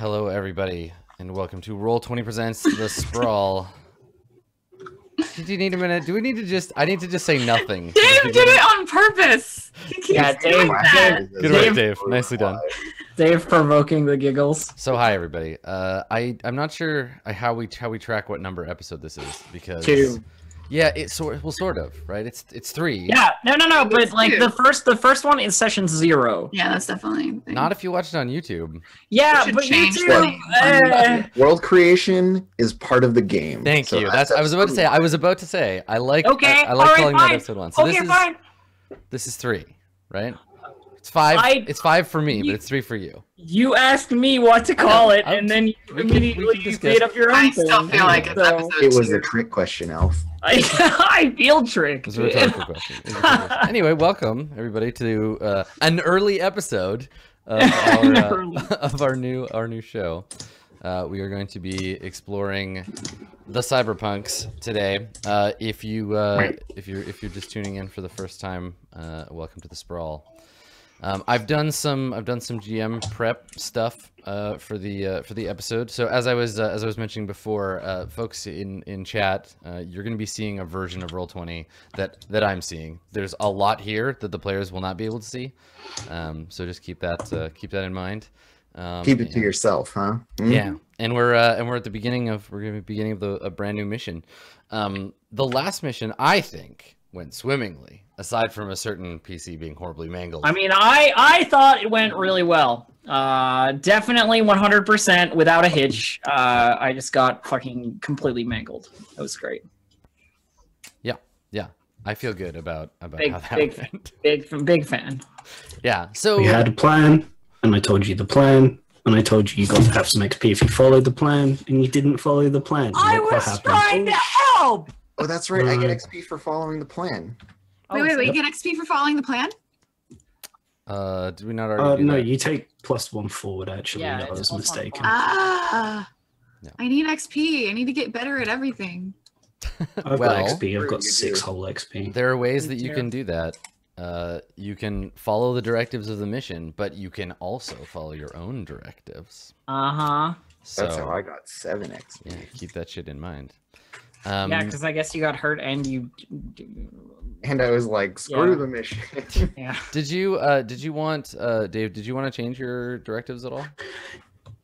Hello, everybody, and welcome to Roll Twenty Presents The Sprawl. Did you need a minute? Do we need to just? I need to just say nothing. Dave did it on purpose. He keeps Yeah, Dave- that. Dave- Good work, Dave- Dave. Nicely done. Dave provoking the giggles. So, hi, everybody. Uh, I I'm not sure uh, how we how we track what number episode this is because Two. Yeah, it's sort well, sort of right. It's it's three. Yeah, no, no, no. But It's like two. the first, the first one is session zero. Yeah, that's definitely. Not if you watch it on YouTube. Yeah, but change YouTube. the eh, World creation is part of the game. Thank So you. That's I was about to say. I was about to say. I like. Okay, I, I like alright, calling fine. that episode one. So okay, this is fine. this is three, right? It's five. I- it's five for me, you- but it's three for you. You asked me what to call it, I'm- and then you we can- we immediately can you made up your own I thing. still feel like So, episode It was two. a trick question, Elf. I, I feel tricked. It was a rhetorical question. A rhetorical question. Anyway, welcome everybody to uh, an early episode of our, uh, of our new our new show. Uh, we are going to be exploring the cyberpunks today. Uh, if you uh, if you're if you're just tuning in for the first time, uh, welcome to the sprawl. Um, I've done some I've done some GM prep stuff uh, for the uh, for the episode. So as I was uh, as I was mentioning before, uh, folks in in chat, uh, you're going to be seeing a version of Roll Twenty that that I'm seeing. There's a lot here that the players will not be able to see. Um, so just keep that uh, keep that in mind. Um, Keep it to yourself, huh? Hmm? yeah, and we're uh, and we're at the beginning of we're going to be beginning of the a brand new mission. Um, the last mission, I think, went swimmingly. Aside from a certain PC being horribly mangled. I mean, I I thought it went really well. Uh, definitely 100% without a hitch. Uh, I just got fucking completely mangled. That was great. Yeah, yeah. I feel good about about Big- how that big- went. Big big fan. Yeah. So We had a plan, and I told you the plan, and I told you you got to have some XP if you followed the plan, and you didn't follow the plan. I was trying to help. Oh, that's right. I get XP for following the plan. Wait, Oh, wait, wait. You get XP for following the plan? uh, did we not already Uh, do no, that? you take plus one forward. Actually, Yeah, that was plus one mistaken. Ah. No. I need XP. I need to get better at everything. I've well, got XP. I've got six do. whole XP. There are ways that you can do that. Uh, you can follow the directives of the mission, but you can also follow your own directives. Uh huh. So That's how I got seven XP. yeah, keep that shit in mind. Um, yeah, because I guess you got hurt and you. And I was like, screw Yeah. the mission. Yeah. Did you uh, did you want uh, Dave? Did you want to change your directives at all?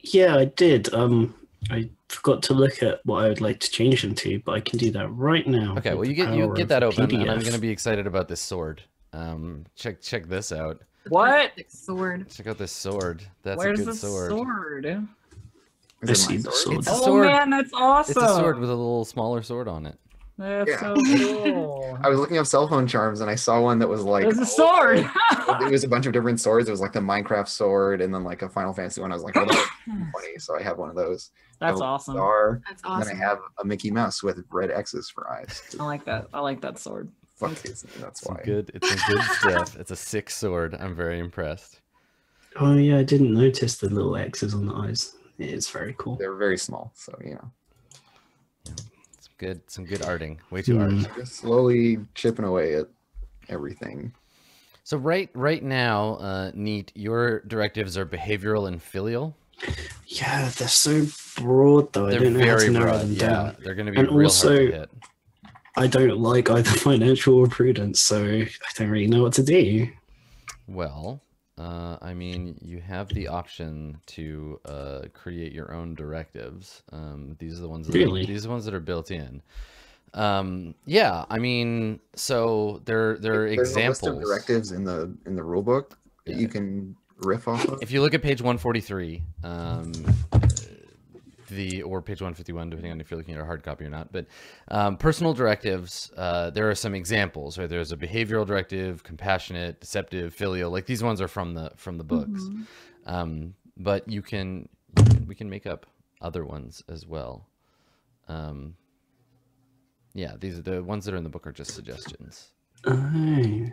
Yeah, I did. Um, I forgot to look at what I would like to change them to, but I can do that right now. Okay, well you get you get that open, and I'm gonna be excited about this sword. Um, check check this out. What? Sword. Check out this sword. That's Where's a good the sword. sword? Is I see the sword? sword. It's a oh man, that's awesome. It's a sword with a little smaller sword on it. That's Yeah. so cool. I was looking up cell phone charms and I saw one that was like There's a sword. it was a bunch of different swords. It was like the Minecraft sword and then like a Final Fantasy one. I was like, oh, that's funny. So I have one of those. That's awesome. Star. That's And awesome. then I have a Mickey Mouse with red X's for eyes. I like that. I like that sword. Fuck Disney, that's Some why. good. It's a good stuff. It's a sick sword. I'm very impressed. Oh yeah, I didn't notice the little X's on the eyes. It is very cool. They're very small, so you know. Some good. Some good arting. Way too Hmm. art. Just slowly chipping away at everything. So right right now, uh, neat. Your directives are behavioral and filial. Yeah, they're so broad though. I They're don't know how to narrow broad. them Yeah, down. they're going to be And real also- hard to hit. I don't like either financial or prudence, so I don't really know what to do. Well, uh, I mean, you have the option to uh, create your own directives. Um, these are the ones. That Really? these are the ones that are built in. Um, yeah, I mean, so there there are There's a list examples. of directives in the in the rule book that Yeah. you can riff off of. If you look at page 143, um, the or page 151, depending on if you're looking at a hard copy or not, but um, personal directives, uh, there are some examples. Right, there's a behavioral directive, compassionate, deceptive, filial. Like these ones are from the from the books, Mhm. um, but you can, you can we can make up other ones as well. Um, yeah, these are the ones that are in the book are just suggestions. Oh.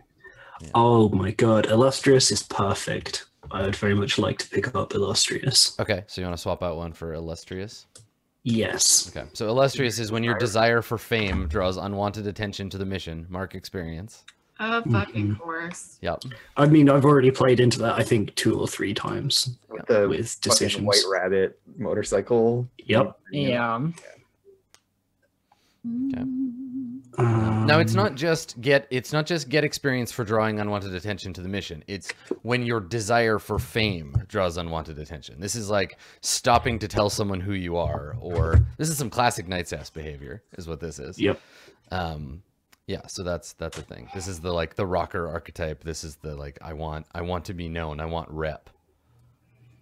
oh my god, Illustrious is perfect. I would very much like to pick up Illustrious. Okay, so you want to swap out one for illustrious? Yes. Okay. So illustrious is when your desire for fame draws unwanted attention to the mission. Mark experience. Of fucking Mhm. course. Yep. I mean, I've already played into that. I think two or three times With the with decisions. White Rabbit motorcycle. Yep. Yeah. Um, Now it's not just get it's not just get experience for drawing unwanted attention to the mission. It's when your desire for fame draws unwanted attention. This is like stopping to tell someone who you are, or this is some classic Night's Ass behavior, is what this is. Yep. Um, yeah. So that's that's the thing. This is the like the rocker archetype. This is the like I want I want to be known. I want rep.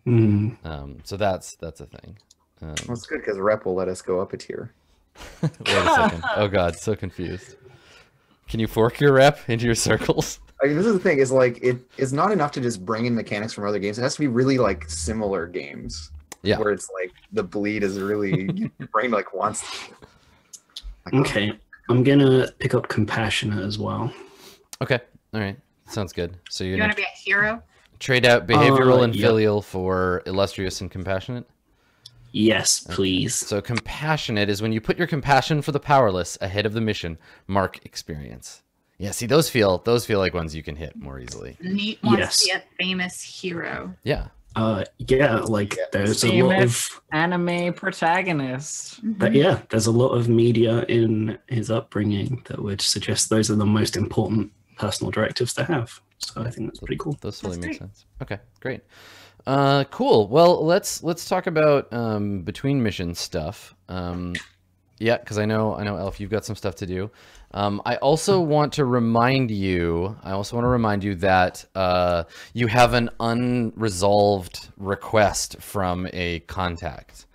Mm, Um, so that's that's a thing. Um, Well, it's good because Rep will let us go up a tier. wait a second. Oh God, so confused. Can you fork your rep into your circles? I mean, this is the thing is like it is not enough to just bring in mechanics from other games. It has to be really like similar games. Yeah. Where it's like the bleed is really your brain like wants. Like, okay. I'm gonna pick up compassionate as well. Okay. All right. Sounds good. So you're You gonna want to be a hero? trade out behavioral Uh, and yep. filial for illustrious and compassionate. Yes, please. So compassionate is when you put your compassion for the powerless ahead of the mission. Mark experience. Yeah. See, those feel those feel like ones you can hit more easily. Neat wants Yes. to be a famous hero. Yeah. Uh, yeah, like Yeah. there's a lot of Anime protagonist. but yeah, there's a lot of media in his upbringing that would suggest those are the most important personal directives to have. So I think that's pretty cool. Those totally That's make sense. Okay, great. Uh, cool. Well, let's let's talk about um, between mission stuff. Um, yeah, because I know I know Elf, you've got some stuff to do. Um, I also want to remind you. I also want to remind you that uh, you have an unresolved request from a contact.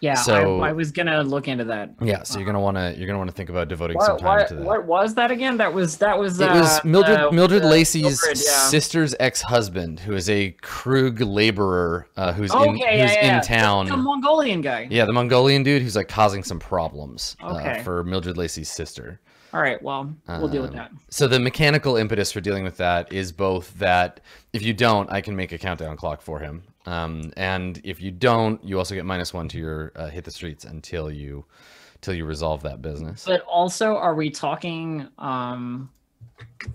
Yeah, So- I, I was gonna look into that. Yeah, so you're gonna want to you're gonna want to think about devoting some What, time what, to that. what was that again? That was that was. It was uh, Mildred uh, Mildred Lacey's Mildred, yeah. sister's ex-husband, who is a Krug laborer uh, who's in Okay, yeah, who's yeah. in town. The Mongolian guy. Yeah, the Mongolian dude who's like causing some problems uh, Okay. for Mildred Lacey's sister. All right. Well, we'll deal with Um, that. So the mechanical impetus for dealing with that is both that if you don't, I can make a countdown clock for him, um, and if you don't, you also get minus one to your uh, hit the streets until you till you resolve that business. But also, are we talking? Um,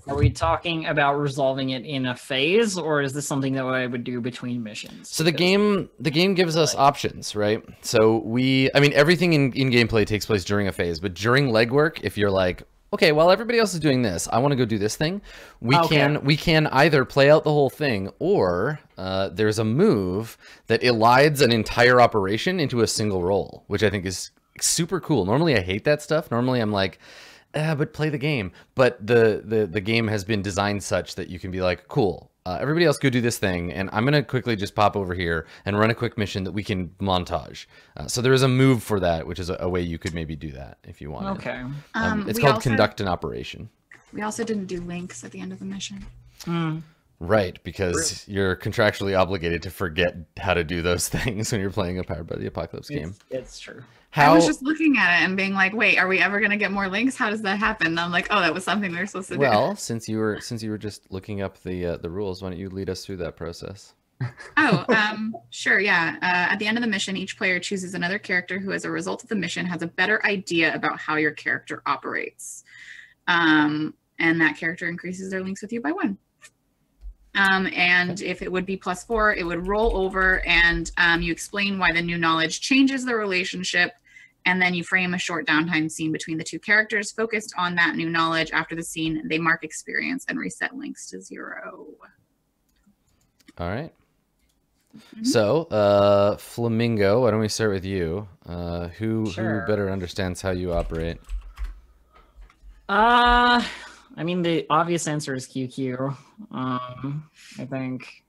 are we talking about resolving it in a phase, or is this something that I would do between missions? So the game the game gives us options, right? So we I mean everything in, in gameplay takes place during a phase, but during legwork, if you're like, okay, while everybody else is doing this, I want to go do this thing, we Okay. can we can either play out the whole thing or uh, there's a move that elides an entire operation into a single roll, which I think is super cool. Normally I hate that stuff. Normally I'm like uh, but play the game. But the, the the game has been designed such that you can be like, cool. Uh, everybody else go do this thing, and I'm gonna quickly just pop over here and run a quick mission that we can montage. Uh, so there is a move for that, which is a, a way you could maybe do that if you want. Okay. Um, Um, it's called also- conduct an operation. We also didn't do links at the end of the mission. Hmm. Right, because you're contractually obligated to forget how to do those things when you're playing a Powered by the Apocalypse game. It's, it's true. How I was just looking at it and being like, wait, are we ever going to get more links? How does that happen? And I'm like, oh, that was something we were supposed to do. well, since you were since you were just looking up the uh, the rules, why don't you lead us through that process? Oh, um, sure, yeah. Uh, at the end of the mission, each player chooses another character who, as a result of the mission, has a better idea about how your character operates. Um, and that character increases their links with you by one. Um, and if it would be plus four, it would roll over and um, you explain why the new knowledge changes the relationship. And then you frame a short downtime scene between the two characters focused on that new knowledge. After the scene, they mark experience and reset links to zero. All right. Mhm. So, uh, Flamingo, why don't we start with you? Uh, who Sure. who better understands how you operate? Uh, I mean, the obvious answer is QQ. Um, I think.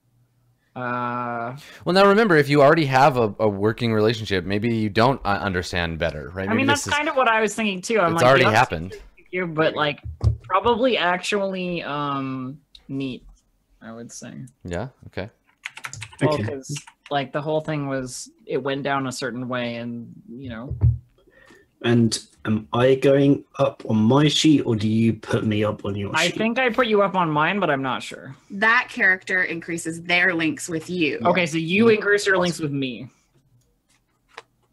Uh, Well, now remember, if you already have a, a working relationship, maybe you don't uh, understand better, right? I mean, that's this is- kind of what I was thinking too. I'm it's like, already happened. QQ, but like, probably actually, um, neat. I would say. Yeah. Okay. Well, Okay. because like the whole thing was, it went down a certain way, and you know, And am I going up on my sheet or do you put me up on your I sheet? think I put you up on mine, but I'm not sure. that character increases their links with you. Okay, so you increase your links with me.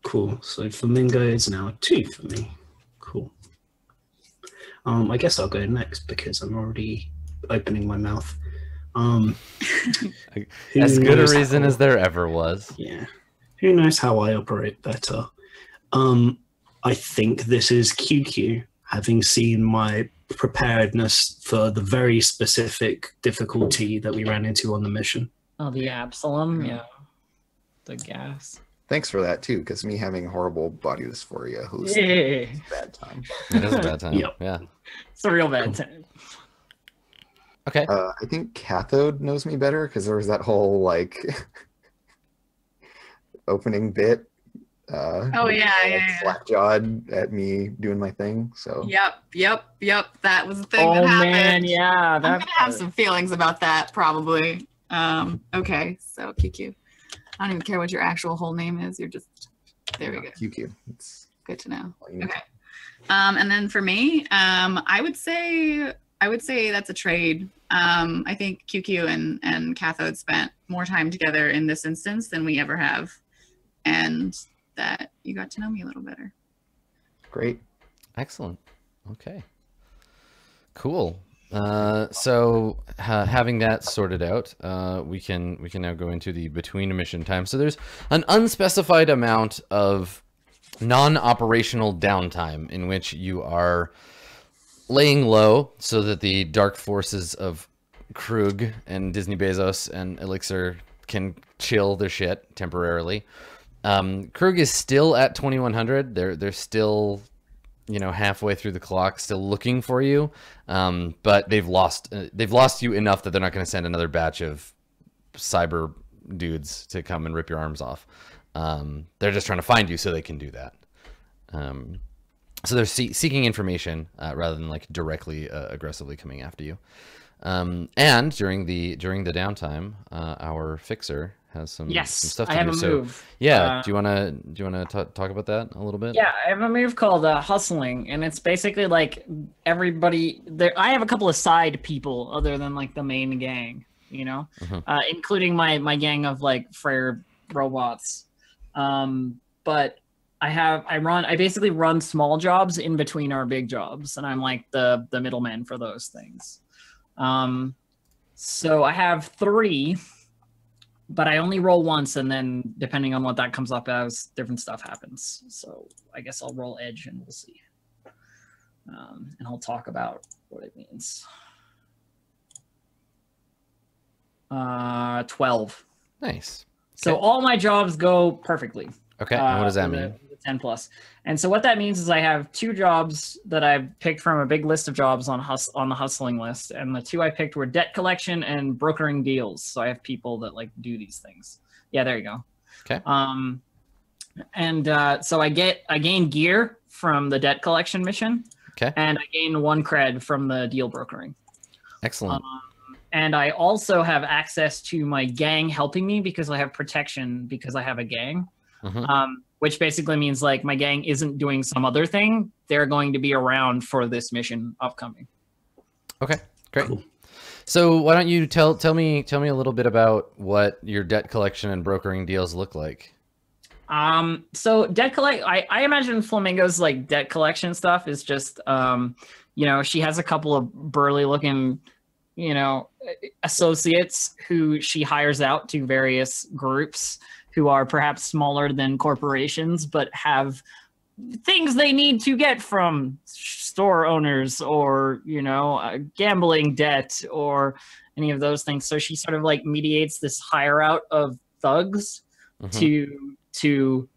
Cool. So Flamingo is now two for me. Cool. Um, I guess I'll go next because I'm already opening my mouth. Um, who As good a knows reason how- as there ever was. Yeah. Who knows how I operate better? Um, I think this is QQ, having seen my preparedness for the very specific difficulty that we ran into on the mission. Oh, the Absalom, yeah. The gas. Thanks for that too, because me having horrible body dysphoria was Yeah. a bad time. It is a bad time. Yep. Yeah. It's a real bad time. Okay. Uh, I think Cathode knows me better because there was that whole like opening bit. Uh, Oh, yeah, yeah, yeah. Slack jawed at me doing my thing. So Yep, yep, yep. That was the thing Oh that happened. man, yeah. I'm That, gonna have some feelings about that probably. Um, okay, so QQ. I don't even care what your actual whole name is. You're just there. We go. QQ. It's Good to know. all you need. Okay. Um, and then for me, um, I would say I would say that's a trade. Um, I think QQ and and Cathode spent more time together in this instance than we ever have, and that you got to know me a little better. Great. Excellent. Okay. Cool. Uh, so uh, having that sorted out, uh, we can we can now go into the between mission time. So there's an unspecified amount of non-operational downtime in which you are laying low so that the dark forces of Krug and Disney Bezos and Elixir can chill their shit temporarily. Um, Krug is still at 2100. They're they're still you know halfway through the clock still looking for you. Um, but they've lost uh, they've lost you enough that they're not going to send another batch of cyber dudes to come and rip your arms off. Um, they're just trying to find you so they can do that. Um, so they're see- seeking information uh, rather than like directly uh, aggressively coming after you. Um, and during the during the downtime uh, our fixer has some, yes, some stuff I to have do a so move. yeah Uh, do you want to do you want to talk about that a little bit Yeah, I have a move called uh, hustling, and it's basically like everybody there. I have a couple of side people other than like the main gang, you know, Mhm. uh, including my my gang of like Freyr robots. Um, but I have I run I basically run small jobs in between our big jobs, and I'm like the the middleman for those things. Um, so I have three but I only roll once, and then depending on what that comes up as, different stuff happens. So I guess I'll roll edge, and we'll see. Um, and I'll talk about what it means. Uh, twelve. nice So Okay. all my jobs go perfectly. okay and what does uh, that mean 10 plus. And so what that means is I have two jobs that I've picked from a big list of jobs on hus- on the hustling list. And the two I picked were debt collection and brokering deals. So I have people that like do these things. Yeah, there you go. Okay. Um and uh, so I get I gain gear from the debt collection mission. Okay. And I gain one cred from the deal brokering. excellent Um, and I also have access to my gang helping me because I have protection because I have a gang. Mhm. Um, which basically means like my gang isn't doing some other thing; they're going to be around for this mission upcoming. Okay, great. Cool. So why don't you tell tell me tell me a little bit about what your debt collection and brokering deals look like? Um, so debt collect, I, I imagine Flamingo's like debt collection stuff is just, um, you know, she has a couple of burly looking, you know, associates who she hires out to various groups who are perhaps smaller than corporations, but have things they need to get from store owners or, you know, uh, gambling debt or any of those things. So she sort of like mediates this hire out of thugs Mhm. to to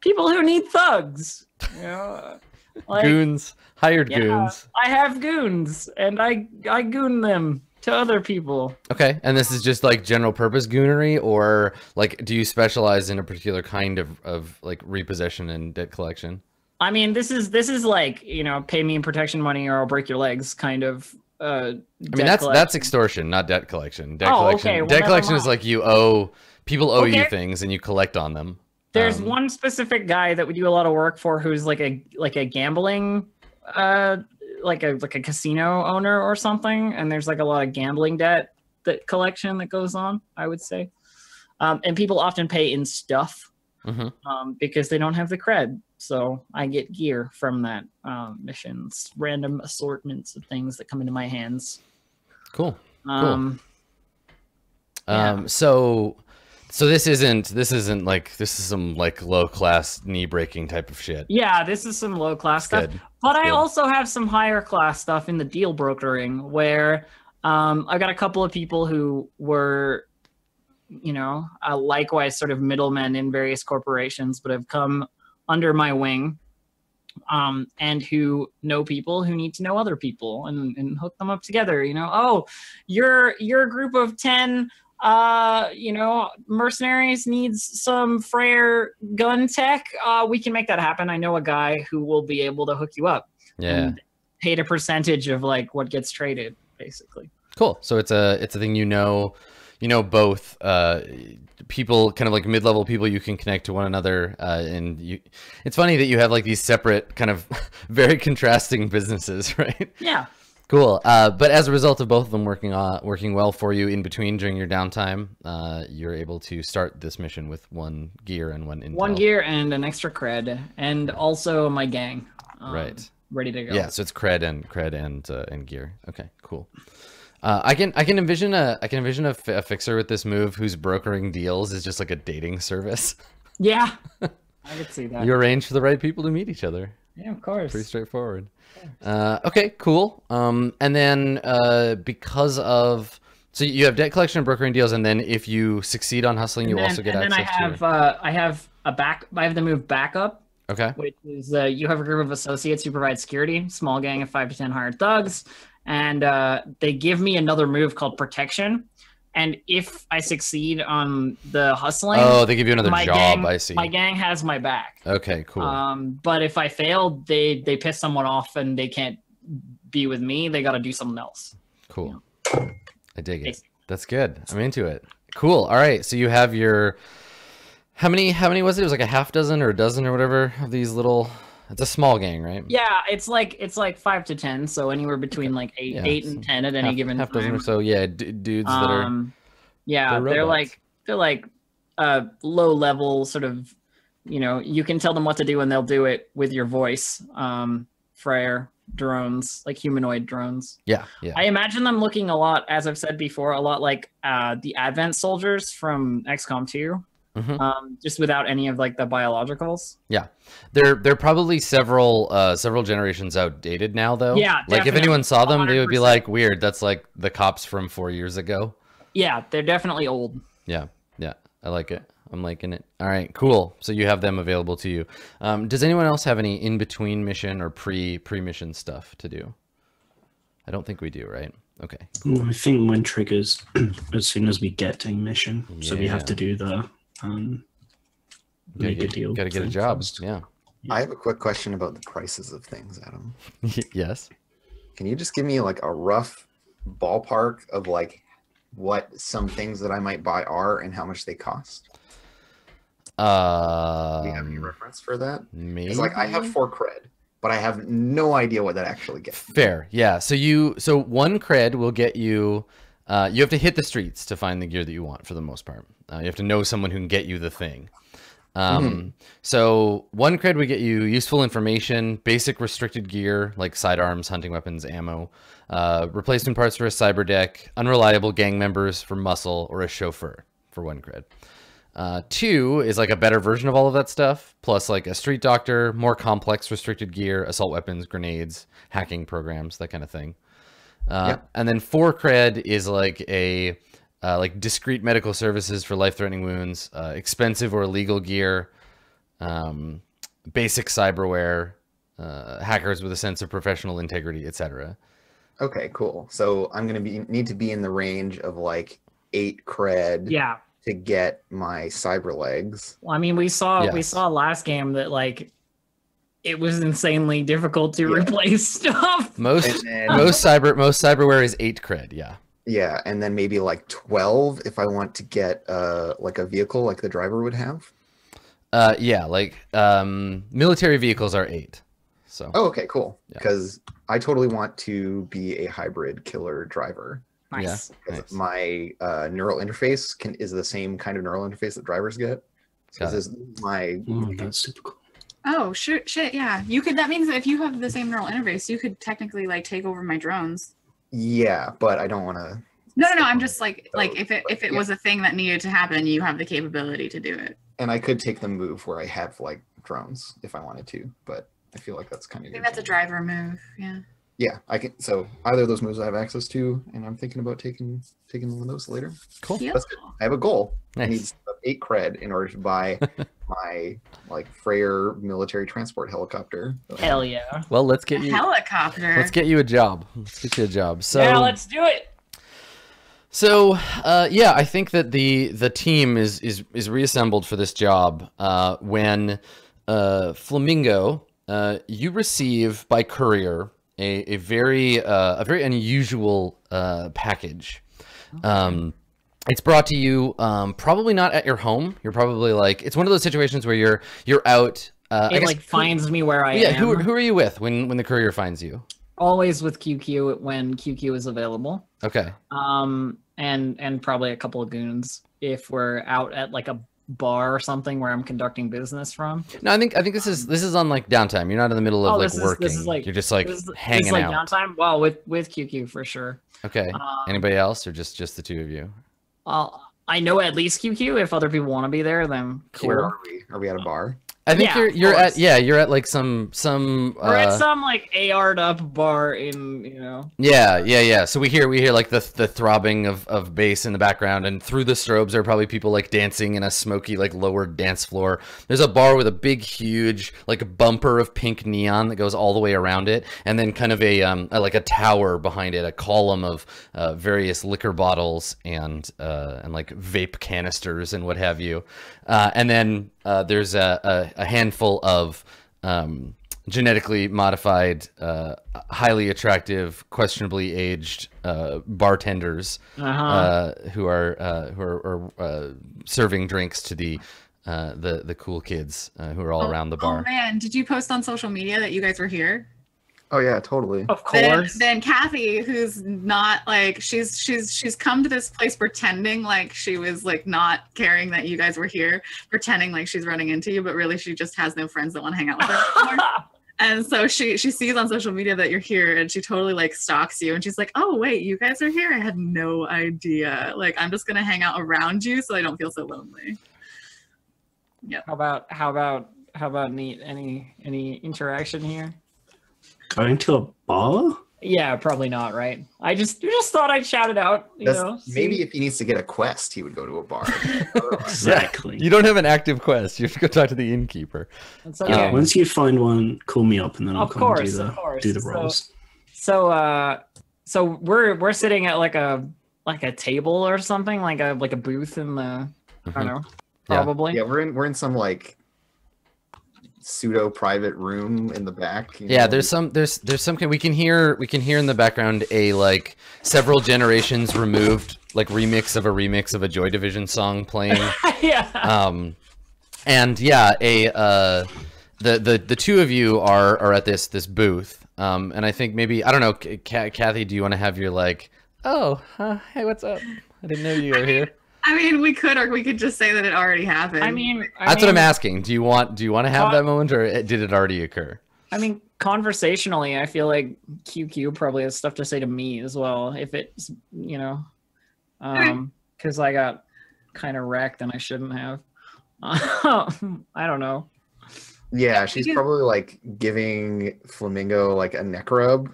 people who need thugs. You know, like goons, hired Yeah. goons. I have goons, and I I goon them to other people. Okay, and this is just like general purpose goonery, or like do you specialize in a particular kind of of like repossession and debt collection? I mean, this is this is like you know, pay me in protection money or I'll break your legs, kind of. Uh, I mean, that's that's extortion, not debt collection. Debt Oh, collection, okay, well, debt collection is like you owe people owe you things and you collect on them. There's Um, one specific guy that we do a lot of work for who's like a like a gambling uh like a like a casino owner or something and there's like a lot of gambling debt that collection that goes on, I would say. Um, and people often pay in stuff. Mhm. um, because they don't have the cred. So I get gear from that um, missions, random assortments of things that come into my hands. Cool. Um, Yeah. Um, so, so this isn't this isn't like this is some like low class knee breaking type of shit. Yeah, this is some low class stuff. Good. But I good. also have some higher class stuff in the deal brokering where um, I got a couple of people who were, you know, uh, likewise sort of middlemen in various corporations, but have come under my wing um, and who know people who need to know other people and, and hook them up together. You know, oh, you're you're a group of 10 uh you know mercenaries needs some Freyr gun tech uh we can make that happen i know a guy who will be able to hook you up Yeah. and paid a percentage of like what gets traded basically Cool. So it's a it's a thing you know, you know both uh, people, kind of like mid level people, you can connect to one another, uh, and you. It's funny that you have like these separate, kind of very contrasting businesses, right? yeah Cool. Uh, but as a result of both of them working on working well for you in between during your downtime, uh, you're able to start this mission with one gear and one intel. one gear and an extra cred and also my gang um, Right. ready to go Yeah, so it's cred and cred and uh, and gear. Okay, cool. Uh, I can I can envision a I can envision a, a fixer with this move who's brokering deals is just like a dating service. yeah i could see that You arrange for the right people to meet each other. Yeah of course Pretty straightforward. Uh, okay, cool. Um, and then uh, because of so you have debt collection and brokering deals, and then if you succeed on hustling, you then, also get and then I have to. uh, I have a back I have the move backup Okay. which is uh, you have a group of associates who provide security, small gang of five to ten hired thugs, and uh, they give me another move called protection. And if I succeed on the hustling, Oh, they give you another job. gang, I see. my gang has my back. Okay, cool. Um, but if I fail, they they piss someone off and they can't be with me. They got to do something else. Cool. I dig it. That's good. I'm into it. Cool. All right. So you have your how many how many was it? It was like a half dozen or a dozen or whatever of these little it's a small gang, right? Yeah, it's like it's like five to ten, so anywhere between like eight Yeah, eight so and ten at any half, given half time. dozen or so. Yeah, d- dudes that are um yeah they're they're, like they're like uh low level sort of you know you can tell them what to do and they'll do it with your voice um freyr drones like humanoid drones yeah, yeah. i imagine them looking a lot as i've said before a lot like uh the advent soldiers from xcom 2 Mhm. um just without any of like the biologicals Yeah, They're they're probably several uh several generations outdated now though. Yeah, Like if anyone saw them, they would be like weird. That's like the cops from 4 years ago. yeah they're definitely old Yeah. Yeah. I like it. I'm liking it. All right, cool. So you have them available to you. Um, does anyone else have any in between mission or pre pre mission stuff to do? I don't think we do, right? Okay. Well, I think when triggers as soon as we get a mission, so we have to do the um, Gotta make a get, deal. gotta get a job. first. Yeah. I have a quick question about the prices of things, Adam. yes. Can you just give me like a rough ballpark of like what some things that I might buy are and how much they cost? Uh, Do you have any reference for that? maybe. Like I have four cred, but I have no idea what that actually gets. Fair, yeah. So you, so one cred will get you. Uh, you have to hit the streets to find the gear that you want for the most part. Uh, you have to know someone who can get you the thing. Um, So one cred would get you useful information, basic restricted gear like sidearms, hunting weapons, ammo, uh, replacement parts for a cyber deck, unreliable gang members for muscle, or a chauffeur for one cred. Uh, two is like a better version of all of that stuff, plus like a street doctor, more complex restricted gear, assault weapons, grenades, hacking programs, that kind of thing. Uh, Yep. And then four cred is like a uh, like discrete medical services for life-threatening wounds, uh, expensive or illegal gear, um, basic cyberware, uh, hackers with a sense of professional integrity, etc. Okay, cool. So I'm gonna be need to be in the range of like eight cred yeah to get my cyber legs. Well, I mean, we saw we saw last game that like it was insanely difficult to Yeah. replace stuff. Most then most cyber most cyberware is eight cred. Yeah. yeah, and then maybe like twelve if I want to get uh like a vehicle like the driver would have. Uh, yeah, like um, military vehicles are eight. So Oh, okay, cool. Yeah. Because I totally want to be a hybrid killer driver. Nice. 'Cause Nice. My uh, neural interface can is the same kind of neural interface that drivers get. So Got this is my Oh, that's super cool. Oh shit, shit, yeah. You could. That means that if you have the same neural interface, you could technically like take over my drones. yeah, but I don't want to. No, no, no. I'm just like, like if it if it yeah. was a thing that needed to happen, you have the capability to do it. And I could take the move where I have like drones if I wanted to, but I feel like that's kind of. I think that's a driver move. Yeah. Yeah, I can. So either of those moves I have access to, and I'm thinking about taking taking one of those later. Cool. Cute. That's good. I have a goal. I need eight cred in order to buy my like Freyr military transport helicopter. Hell yeah. Well, let's A get you. helicopter. Let's get you a job. Let's get you a job. So yeah, let's do it. So uh, yeah, I think that the the team is is is reassembled for this job uh, when uh, Flamingo uh, you receive by courier a a very uh, a very unusual uh, package. Um, it's brought to you um, probably not at your home. You're probably like it's one of those situations where you're you're out. Uh, It guess- like finds me where I yeah. am. Yeah, who who are you with when when the courier finds you? Always with QQ when QQ is available. Okay. Um, and and probably a couple of goons if we're out at like a bar or something where I'm conducting business from. No, I think I think this is this is on like downtime. You're not in the middle of Oh, like this is- working. this is, like- You're just like this is, this is like out. downtime. Well, with with QQ for sure. Okay. Um, Anybody else, or just just the two of you? I'll, I know at least QQ. If other people want to be there, then cool. Where are we? Are we at a bar? I think Yeah, you're you're at yeah you're at like some some We're uh, at some like AR'd up bar in you know. yeah yeah yeah. So we hear we hear like the the throbbing of of bass in the background, and through the strobes there are probably people like dancing in a smoky like lower dance floor. There's a bar with a big huge like a bumper of pink neon that goes all the way around it, and then kind of a um like a tower behind it, a column of uh, various liquor bottles and uh, and like vape canisters and what have you. Uh, and then uh, there's a, a, a handful of um, genetically modified, uh, highly attractive, questionably aged uh, bartenders Uh-huh. uh, who are uh, who are, are uh, serving drinks to the uh, the the cool kids uh, who are all Oh, around the bar. Oh bar. man, did you post on social media that you guys were here? Oh yeah, totally. of Then, course. then Kathy, who's not like she's she's she's come to this place pretending like she was like not caring that you guys were here, pretending like she's running into you, but really she just has no friends that want to hang out with her. anymore. and so she she sees on social media that you're here, and she totally like stalks you, and she's like, "Oh wait, you guys are here? I had no idea. Like I'm just gonna hang out around you so I don't feel so lonely." Yeah. How about how about how about neat? Any any interaction here? Going to a bar? Yeah, probably not. Right. I just just thought I'd shout it out. You That's- know, see? maybe if he needs to get a quest, he would go to a bar. Exactly. You don't have an active quest. You have to go talk to the innkeeper. It's Yeah. Once you find one, call me up and then I'll Of come and course, do of the course. do the So- rolls. So uh so we're we're sitting at like a like a table or something, like a like a booth in the I Mhm. don't know. Yeah. Probably. yeah, we're in we're in some like pseudo private room in the back. Yeah, know, there's some there's there's some we can hear we can hear in the background a like several generations removed like remix of a remix of a Joy Division song playing. yeah. um and yeah a uh the the the two of you are are at this this booth um and i think maybe i don't know K- Ka- kathy do you want to have your like oh uh, hey what's up i didn't know you were here I mean, we could, or we could just say that it already happened. I mean I that's what i'm asking do you want do you want to have Con- that moment or did it already occur I mean, conversationally, I feel like QQ probably has stuff to say to me as well. If it's, you know, um, because I got kind of wrecked and I shouldn't have. I don't know. yeah, she's probably like giving Flamingo like a neck rub,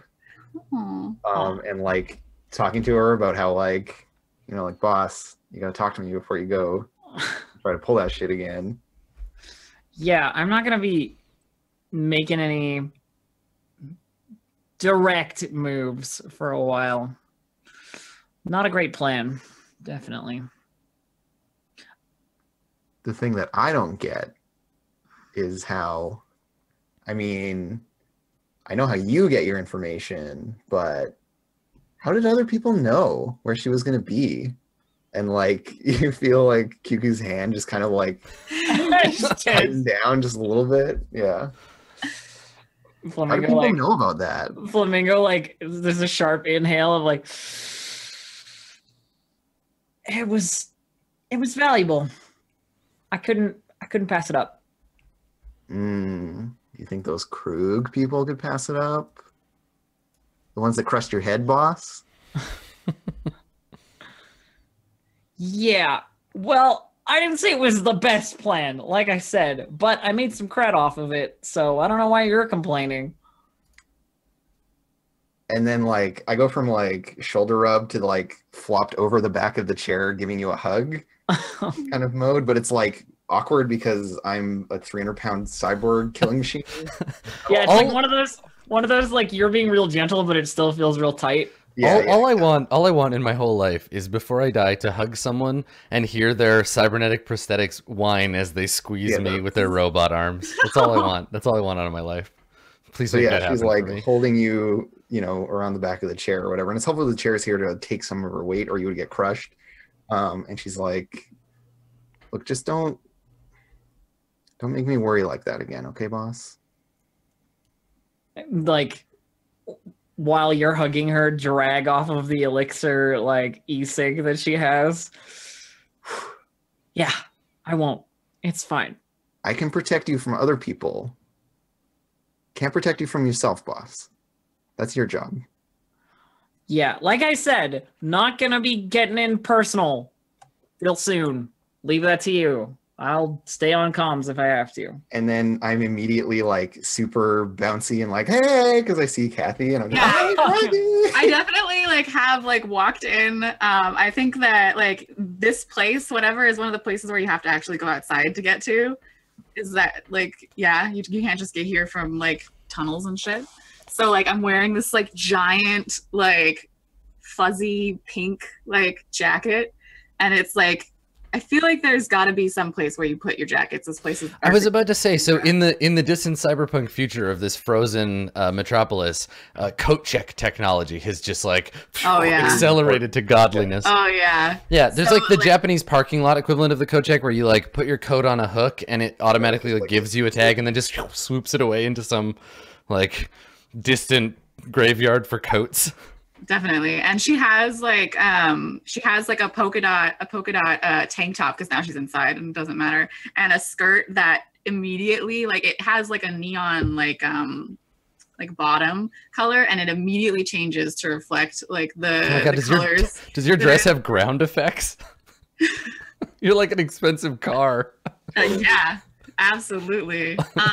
Aw. um, and like talking to her about how like you know like boss, you gotta talk to me before you go. Try to pull that shit again. yeah, I'm not gonna be making any direct moves for a while. Not a great plan, definitely. the thing that I don't get is how, I mean, I know how you get your information, but how did other people know where she was going to be? And like, you feel like QQ's hand just kind of like tighten down just a little bit. Yeah. How do Flamingo people like know about that? Flamingo like there's a sharp inhale of like it was it was valuable. I couldn't I I couldn't pass it up. Mm, you think those Krug people could pass it up? The ones that crushed your head, boss? Yeah. Well, I didn't say it was the best plan, like I said, but I made some cred off of it, so I don't know why you're complaining. And then like I go from like shoulder rub to like flopped over the back of the chair, giving you a hug kind of mode, but it's like awkward because I'm a 300 pound cyborg killing machine. yeah, it's like one of those one of those like you're being real gentle, but it still feels real tight. Yeah, all, yeah, all I yeah. want, all I want in my whole life is before I die to hug someone and hear their cybernetic prosthetics whine as they squeeze Yeah, me with their robot arms. That's all I want. That's all I want out of my life. Please So make yeah, that she's happen like for me. holding you, you know, around the back of the chair or whatever. And it's helpful the chair is here to take some of her weight or you would get crushed. Um, and she's like, look, just don't don't make me worry like that again, okay, boss? Like while you're hugging her, drag off of the elixir like e-cig that she has. yeah, I won't. It's fine. I can protect you from other people. Can't protect you from yourself, boss. That's your job. Yeah, like I said, not gonna be getting in personal real soon. Leave that to you. I'll stay on comms if I have to. And then I'm immediately like super bouncy and like, hey, because I see Kathy and I'm just Yeah. "Hi, Kathy." I definitely like have like walked in. Um, I think that like this place, whatever, is one of the places where you have to actually go outside to get to. Is that like yeah, you, you can't just get here from like tunnels and shit. So like I'm wearing this like giant like fuzzy pink like jacket, and it's like I feel like there's got to be some place where you put your jackets. This place is. I was about to say, so in the in the distant cyberpunk future of this frozen uh, metropolis, uh, coat check technology has just like Oh, yeah. accelerated to godliness. Oh yeah. yeah, there's so, like the like- Japanese parking lot equivalent of the coat check, where you like put your coat on a hook and it automatically like- gives you a tag and then just swoops it away into some like distant graveyard for coats. Definitely and she has like um she has like a polka dot a polka dot uh tank top because now she's inside and it doesn't matter and a skirt that immediately like it has like a neon like um like bottom color and it immediately changes to reflect like the, Oh God, the does your- colors Does your dress have ground effects? You're like an expensive car. Uh, yeah absolutely um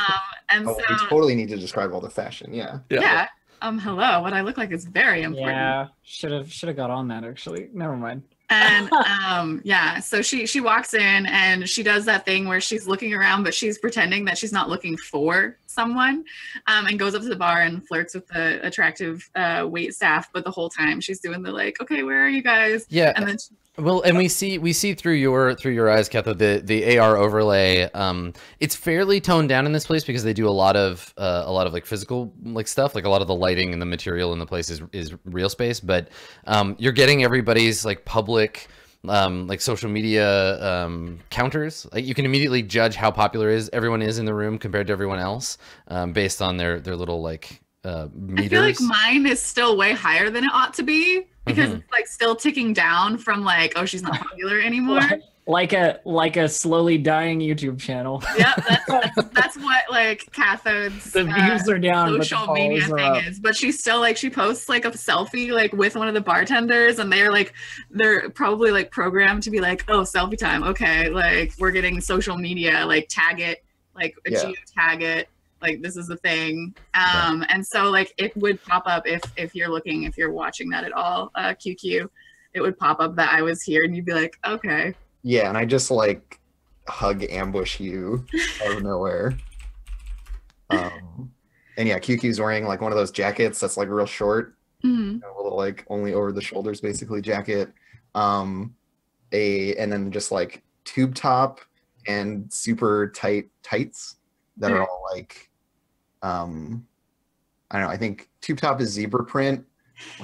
and Oh, so we totally need to describe all the fashion. Yeah. yeah. Um hello what i look like is very important Yeah, should have should have got on that actually. Never mind. and um yeah so she she walks in and she does that thing where she's looking around but she's pretending that she's not looking for someone um and goes up to the bar and flirts with the attractive uh wait staff but the whole time she's doing the like okay where are you guys Yeah, and then she, Well, and we see we see through your through your eyes, Katha, the the AR overlay. Um, it's fairly toned down in this place because they do a lot of uh, a lot of like physical like stuff, like a lot of the lighting and the material in the place is is real space. But um, you're getting everybody's like public. Um, like social media um, counters, like you can immediately judge how popular is everyone is in the room compared to everyone else, um, based on their their little like uh, i feel like mine is still way higher than it ought to be because Mhm. it's like still ticking down from like oh she's not popular anymore Like a like a slowly dying YouTube channel. yep that's, that's, that's what like cathode's The uh, views are down, but the social media thing up. is but she's still like she posts like a selfie like with one of the bartenders and they're like they're probably like programmed to be like oh selfie time okay like we're getting social media like tag it like Yeah. geo tag it like this is a thing um and so like it would pop up if if you're looking if you're watching that at all uh qq it would pop up that i was here and you'd be like okay Yeah, and I just like hug ambush you out of nowhere. Um, and yeah, QQ's wearing like one of those jackets that's like real short, Mhm. you know, a little like only over the shoulders basically jacket. Um, a and then just like tube top and super tight tights that are all like, um, I don't know. I think tube top is zebra print.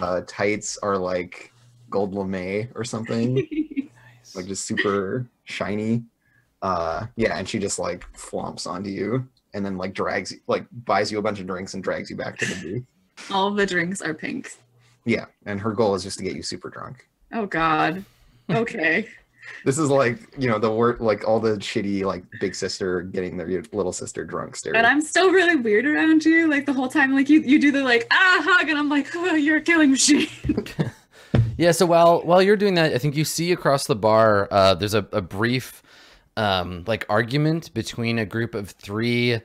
Uh, tights are like gold lame or something like just super shiny. Uh, yeah, and she just like flomps onto you and then like drags you, like buys you a bunch of drinks and drags you back to the booth. all the drinks are pink Yeah, and her goal is just to get you super drunk. oh god okay This is like you know the word like all the shitty like big sister getting their little sister drunk stare. And I'm still really weird around you, like the whole time. Like you, you do the like ah hug, and I'm like, oh, you're a killing machine. Yeah, so while while you're doing that, I think you see across the bar uh, there's a, a brief um, like argument between a group of three.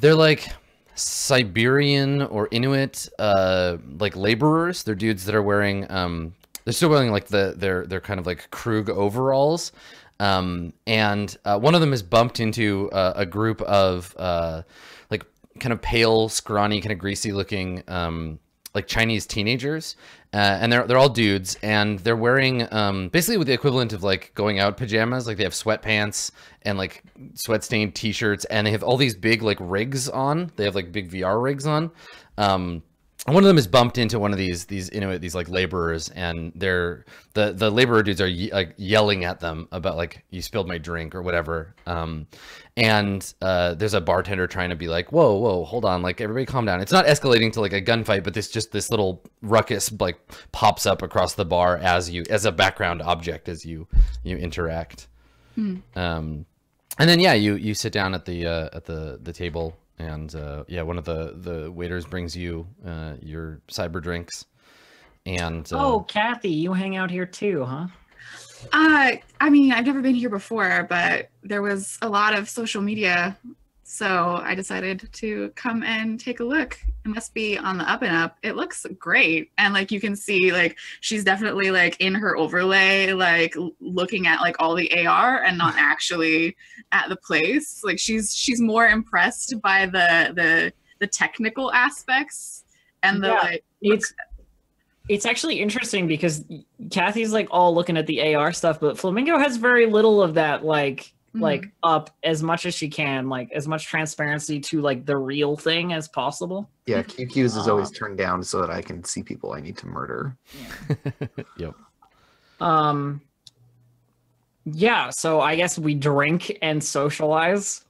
They're like Siberian or Inuit uh, like laborers. They're dudes that are wearing um, they're still wearing like the their their kind of like Krug overalls. Um, and uh, one of them is bumped into uh, a group of uh, like kind of pale, scrawny, kind of greasy looking um, like Chinese teenagers, uh, and they're they're all dudes, and they're wearing um, basically with the equivalent of like going out pajamas. Like they have sweatpants and like sweat stained t-shirts, and they have all these big like rigs on. They have like big VR rigs on. Um, one of them is bumped into one of these these Inuit these like laborers, and they're the the laborer dudes are ye- like yelling at them about like you spilled my drink or whatever. Um, and uh, there's a bartender trying to be like, whoa, whoa, hold on, like everybody calm down. It's not escalating to like a gunfight, but this just this little ruckus like pops up across the bar as you as a background object as you you interact. Hmm. Um, and then yeah, you you sit down at the uh, at the the table and uh, yeah, one of the the waiters brings you uh, your cyber drinks, and uh, Oh, Kathy, you hang out here too, huh? Uh, I mean, I've never been here before, but there was a lot of social media, so I decided to come and take a look. It must be on the up and up. It looks great, and like you can see, like she's definitely like in her overlay, like looking at like all the AR and not actually at the place. Like she's she's more impressed by the the the technical aspects and the Yeah. like. It's it's actually interesting because Kathy's like all looking at the AR stuff, but Flamingo has very little of that like Mhm. like up as much as she can, like as much transparency to like the real thing as possible. yeah, QQs is always Uh, turned down so that I can see people I need to murder. yep. Um yeah, so I guess we drink and socialize.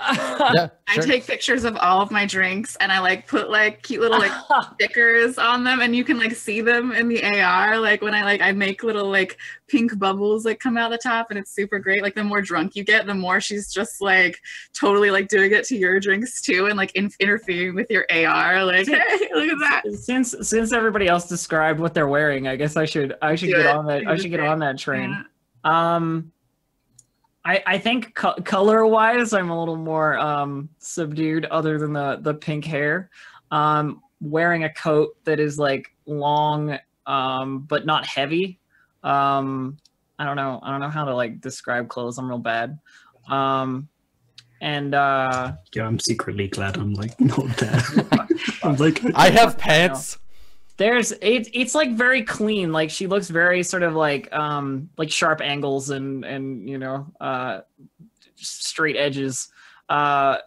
Yeah, I take pictures of all of my drinks and I like put like cute little like stickers on them and you can like see them in the AR like when I like I make little like pink bubbles like come out the top and it's super great like the more drunk you get the more she's just like totally like doing it to your drinks too and like in- interfering with your AR like hey look at that since since everybody else described what they're wearing, I guess I should I should Do get it. on that I should get on that train. Yeah. Um, I I think co- color wise, I'm a little more um subdued, other than the the pink hair. Um, wearing a coat that is like long, um, but not heavy. Um, I don't know. I don't know how to like describe clothes. I'm real bad. Um, and uh, Yeah, I'm secretly glad I'm like not there. I'm like, I have pants. There's it's it's like very clean. Like she looks very sort of like um like sharp angles and and you know uh straight edges. Uh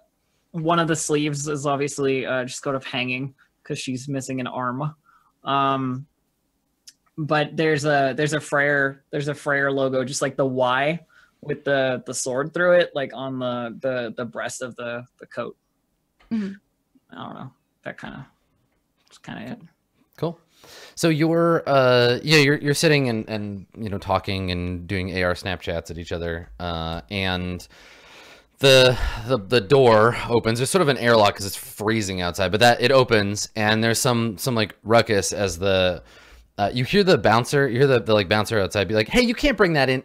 one of the sleeves is obviously uh just sort of hanging because she's missing an arm. Um but there's a there's a Freyr there's a Freyr logo just like the Y with the the sword through it like on the the the breast of the the coat. Mhm. I don't know. That kind of that's kind of it Cool. So you're uh yeah you're you're sitting and and you know talking and doing AR Snapchats at each other uh and the the the door opens. There's sort of an airlock because it's freezing outside, but that it opens and there's some some like ruckus as the uh, you hear the bouncer, you hear the, the like bouncer outside be like, "Hey, you can't bring that in."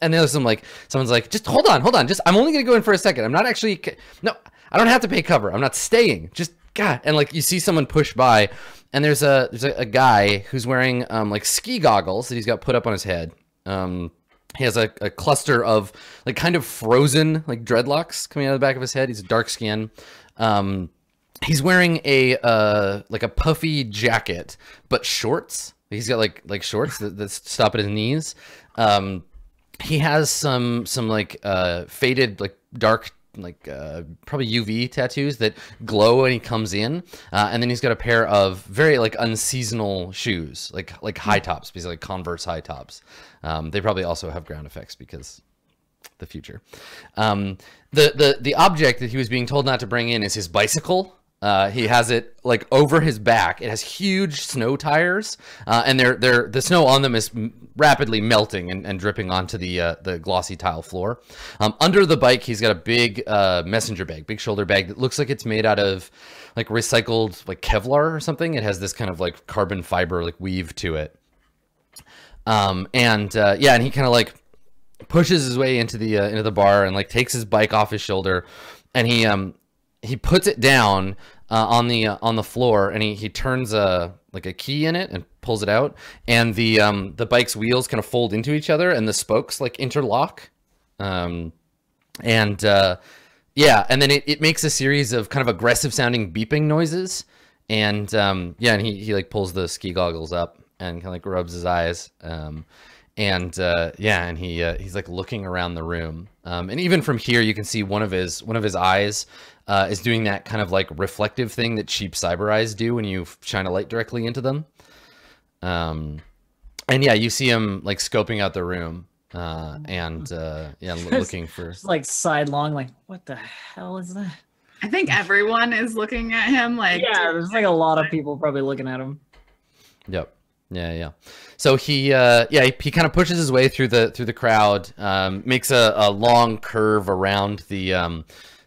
And there's some like someone's like, "Just hold on, hold on. Just I'm only gonna go in for a second. I'm not actually no, I don't have to pay cover. I'm not staying. Just God." And like you see someone push by, and there's a there's a, a guy who's wearing um like ski goggles that he's got put up on his head. Um, he has a, a cluster of like kind of frozen like dreadlocks coming out of the back of his head. He's dark skin. Um, he's wearing a uh like a puffy jacket but shorts he's got like like shorts that, that stop at his knees um he has some some like uh faded like dark like uh probably uv tattoos that glow when he comes in uh, and then he's got a pair of very like unseasonal shoes like like high tops basically like converse high tops um they probably also have ground effects because the future. Um, the the the object that he was being told not to bring in is his bicycle. Uh, he has it like over his back. It has huge snow tires, uh, and they're they're the snow on them is rapidly melting and, and dripping onto the uh, the glossy tile floor. Um, under the bike, he's got a big uh, messenger bag, big shoulder bag that looks like it's made out of like recycled like Kevlar or something. It has this kind of like carbon fiber like weave to it. Um, and uh, yeah, and he kind of like pushes his way into the uh, into the bar and like takes his bike off his shoulder, and he um he puts it down uh, on the uh, on the floor and he, he turns a like a key in it and pulls it out and the um the bike's wheels kind of fold into each other and the spokes like interlock. Um and uh yeah and then it, it makes a series of kind of aggressive sounding beeping noises and um yeah and he, he like pulls the ski goggles up and kind of like rubs his eyes um and uh, yeah, and he uh, he's like looking around the room, um, and even from here you can see one of his one of his eyes uh, is doing that kind of like reflective thing that cheap cyber eyes do when you shine a light directly into them. Um, and yeah, you see him like scoping out the room, uh, and uh, yeah, looking for. Just like sidelong, like what the hell is that? I think everyone is looking at him like Yeah, there's like a lot of people probably looking at him. Yep. Yeah, yeah. So he, uh, yeah, he, he kind of pushes his way through the through the crowd, um, makes a, a long curve around the um,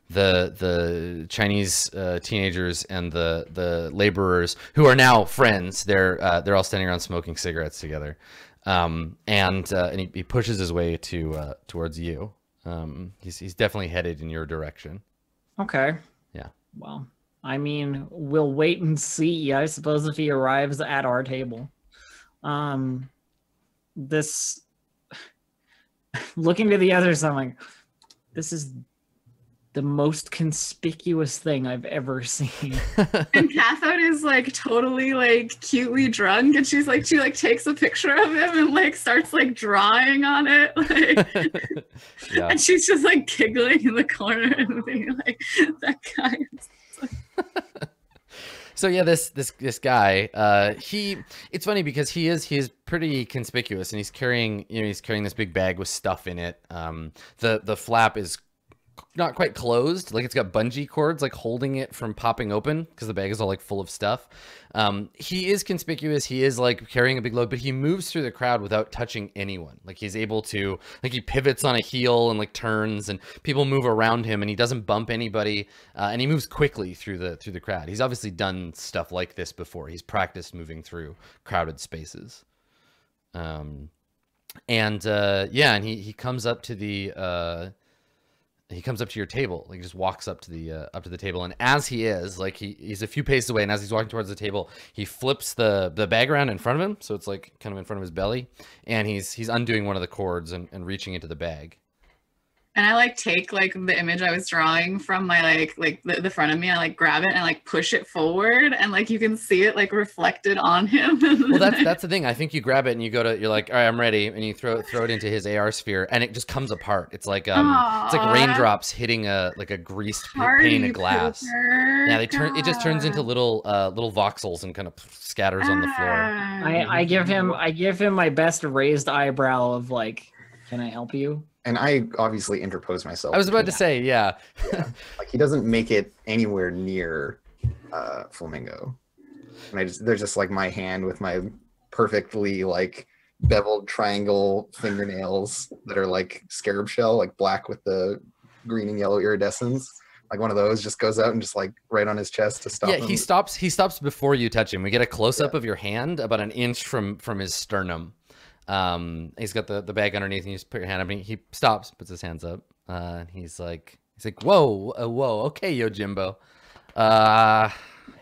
the the Chinese uh, teenagers and the the laborers who are now friends. They're uh, they're all standing around smoking cigarettes together, um, and uh, and he, he pushes his way to uh, towards you. Um, he's he's definitely headed in your direction. Okay. Yeah. Well, I mean, we'll wait and see. I suppose if he arrives at our table. Um, this looking to the others, I'm like, this is the most conspicuous thing I've ever seen. and Cathode is like totally like cutely drunk and she's like she like takes a picture of him and like starts like drawing on it like yeah. and she's just like giggling in the corner and being like that guy is so yeah this this this guy uh he it's funny because he is he is pretty conspicuous and he's carrying you know he's carrying this big bag with stuff in it um the the flap is not quite closed. Like it's got bungee cords like holding it from popping open because the bag is all like full of stuff. Um he is conspicuous. He is like carrying a big load but he moves through the crowd without touching anyone. Like he's able to like he pivots on a heel and like turns and people move around him and he doesn't bump anybody uh, and he moves quickly through the through the crowd. He's obviously done stuff like this before. He's practiced moving through crowded spaces. Um and uh yeah and he he comes up to the uh he comes up to your table like he just walks up to the uh, up to the table and as he is like he, he's a few paces away and as he's walking towards the table he flips the the bag around in front of him so it's like kind of in front of his belly and he's he's undoing one of the cords and, and reaching into the bag and I like take like the image I was drawing from my like like the, the front of me. I like grab it and like push it forward, and like you can see it like reflected on him. well that's that's the thing. I think you grab it and you go to you're like all right i'm ready and you throw it throw it into his ar sphere and it just comes apart. It's like um it's like raindrops hitting a like a greased p- pane of glass. yeah they turn it just turns into little uh little voxels and kind of scatters on the floor. I, I give him I give him my best raised eyebrow of like, can I help you? And I obviously interpose myself. i was about to between- say yeah yeah. like he doesn't make it anywhere near uh flamingo. And I just there's just like my hand with my perfectly like beveled triangle fingernails that are like scarab shell, like black with the green and yellow iridescence. Like one of those just goes out and just like right on his chest to stop yeah him. he stops he stops before you touch him we get a close-up of your hand about an inch from from his sternum um he's got the the bag underneath and you just put your hand up and he stops puts his hands up uh and he's like he's like whoa uh, whoa okay yo jimbo. Uh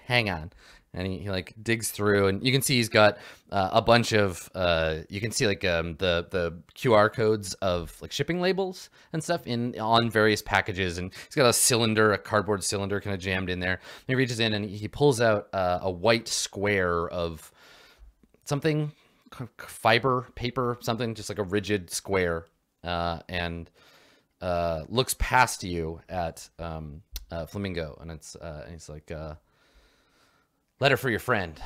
hang on. And he, he like digs through and you can see he's got uh, a bunch of uh you can see like um the the qr codes of like shipping labels and stuff in on various packages. And he's got a cylinder a cardboard cylinder kind of jammed in there. He reaches in and he pulls out uh, a white square of something fiber paper something just like a rigid square uh and uh looks past you at um uh, flamingo and it's uh and he's like uh letter for your friend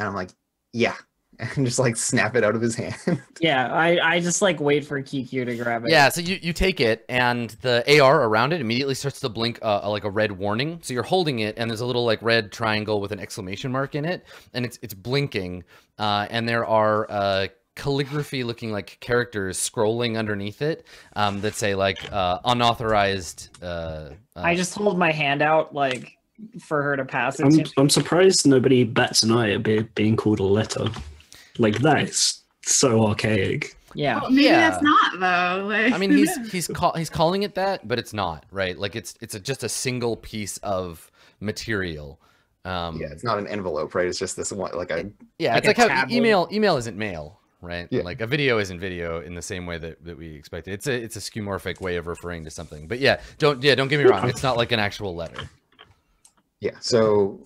and I'm like, yeah. and just like snap it out of his hand. Yeah, I, I just like wait for QQ to grab it. Yeah, so you, you take it, and the AR around it immediately starts to blink uh, like a red warning. So you're holding it, and there's a little like red triangle with an exclamation mark in it, and it's it's blinking. Uh, and there are uh, calligraphy looking like characters scrolling underneath it um, that say like uh, unauthorized. Uh, uh, I just hold my hand out like for her to pass it. I'm, to. I'm surprised nobody bats an eye at being called a letter. Like that is so archaic. Yeah. Well, maybe Yeah. that's not though. Like, I mean, he's he's call, he's calling it that, but it's not right. Like it's it's a, just a single piece of material. Um, yeah, it's not an envelope, right? It's just this one, like a Yeah, Like it's a like how email email isn't mail, right? Yeah. Like a video isn't video in the same way that, that we expect. it. It's a it's a skeuomorphic way of referring to something. But yeah, don't yeah, don't get me wrong. It's not like an actual letter. yeah. So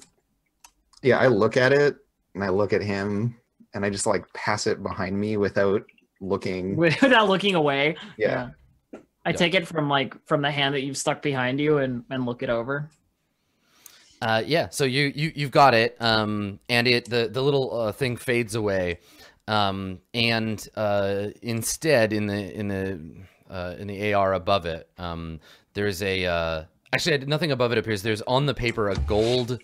yeah, I look at it and I look at him and I just like pass it behind me without looking. Without looking away. Yeah. I Yeah. take it from like from the hand that you've stuck behind you and, and look it over. Uh, yeah, so you you you've got it, um, and it the the little uh, thing fades away, um, and uh, instead in the in the uh, in the AR above it, um, there's a uh, actually nothing above it appears. There's on the paper a gold.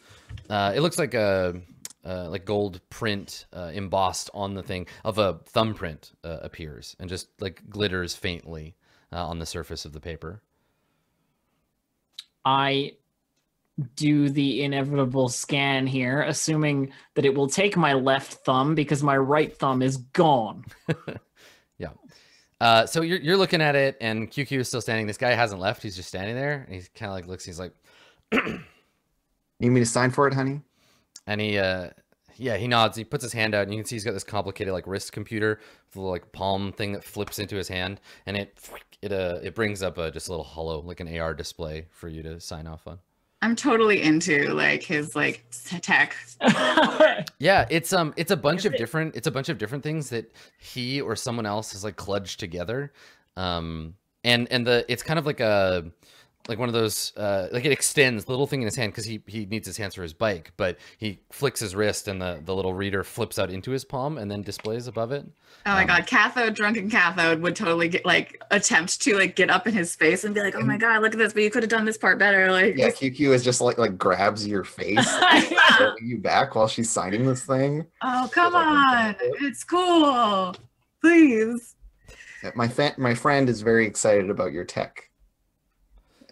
Uh, it looks like a uh, like gold print uh, embossed on the thing of a thumbprint uh, appears and just like glitters faintly uh, on the surface of the paper. I do the inevitable scan here, assuming that it will take my left thumb because my right thumb is gone. Uh, so you're you're looking at it, and QQ is still standing. This guy hasn't left. He's just standing there. And he's kind of like looks. He's like, Need me to sign for it, honey? And he uh, yeah, he nods. He puts his hand out, and you can see he's got this complicated like wrist computer, with a little, like palm thing that flips into his hand, and it it uh it brings up a just a little hollow like an AR display for you to sign off on. I'm totally into like his like tech. Yeah, it's um it's a bunch Is of it- different it's a bunch of different things that he or someone else has like kludged together. Um and and the it's kind of like a like one of those uh like it extends the little thing in his hand because he he needs his hands for his bike, but he flicks his wrist and the the little reader flips out into his palm and then displays above it. Oh my Um, god, cathode, drunken cathode would totally get like attempt to like get up in his face and be like, "Oh my god, look at this! But you could have done this part better." Like, Yeah, QQ is just like like grabs your face, holding you back while she's signing this thing. oh come like, on, it's cool. Please. My fa- my friend is very excited about your tech.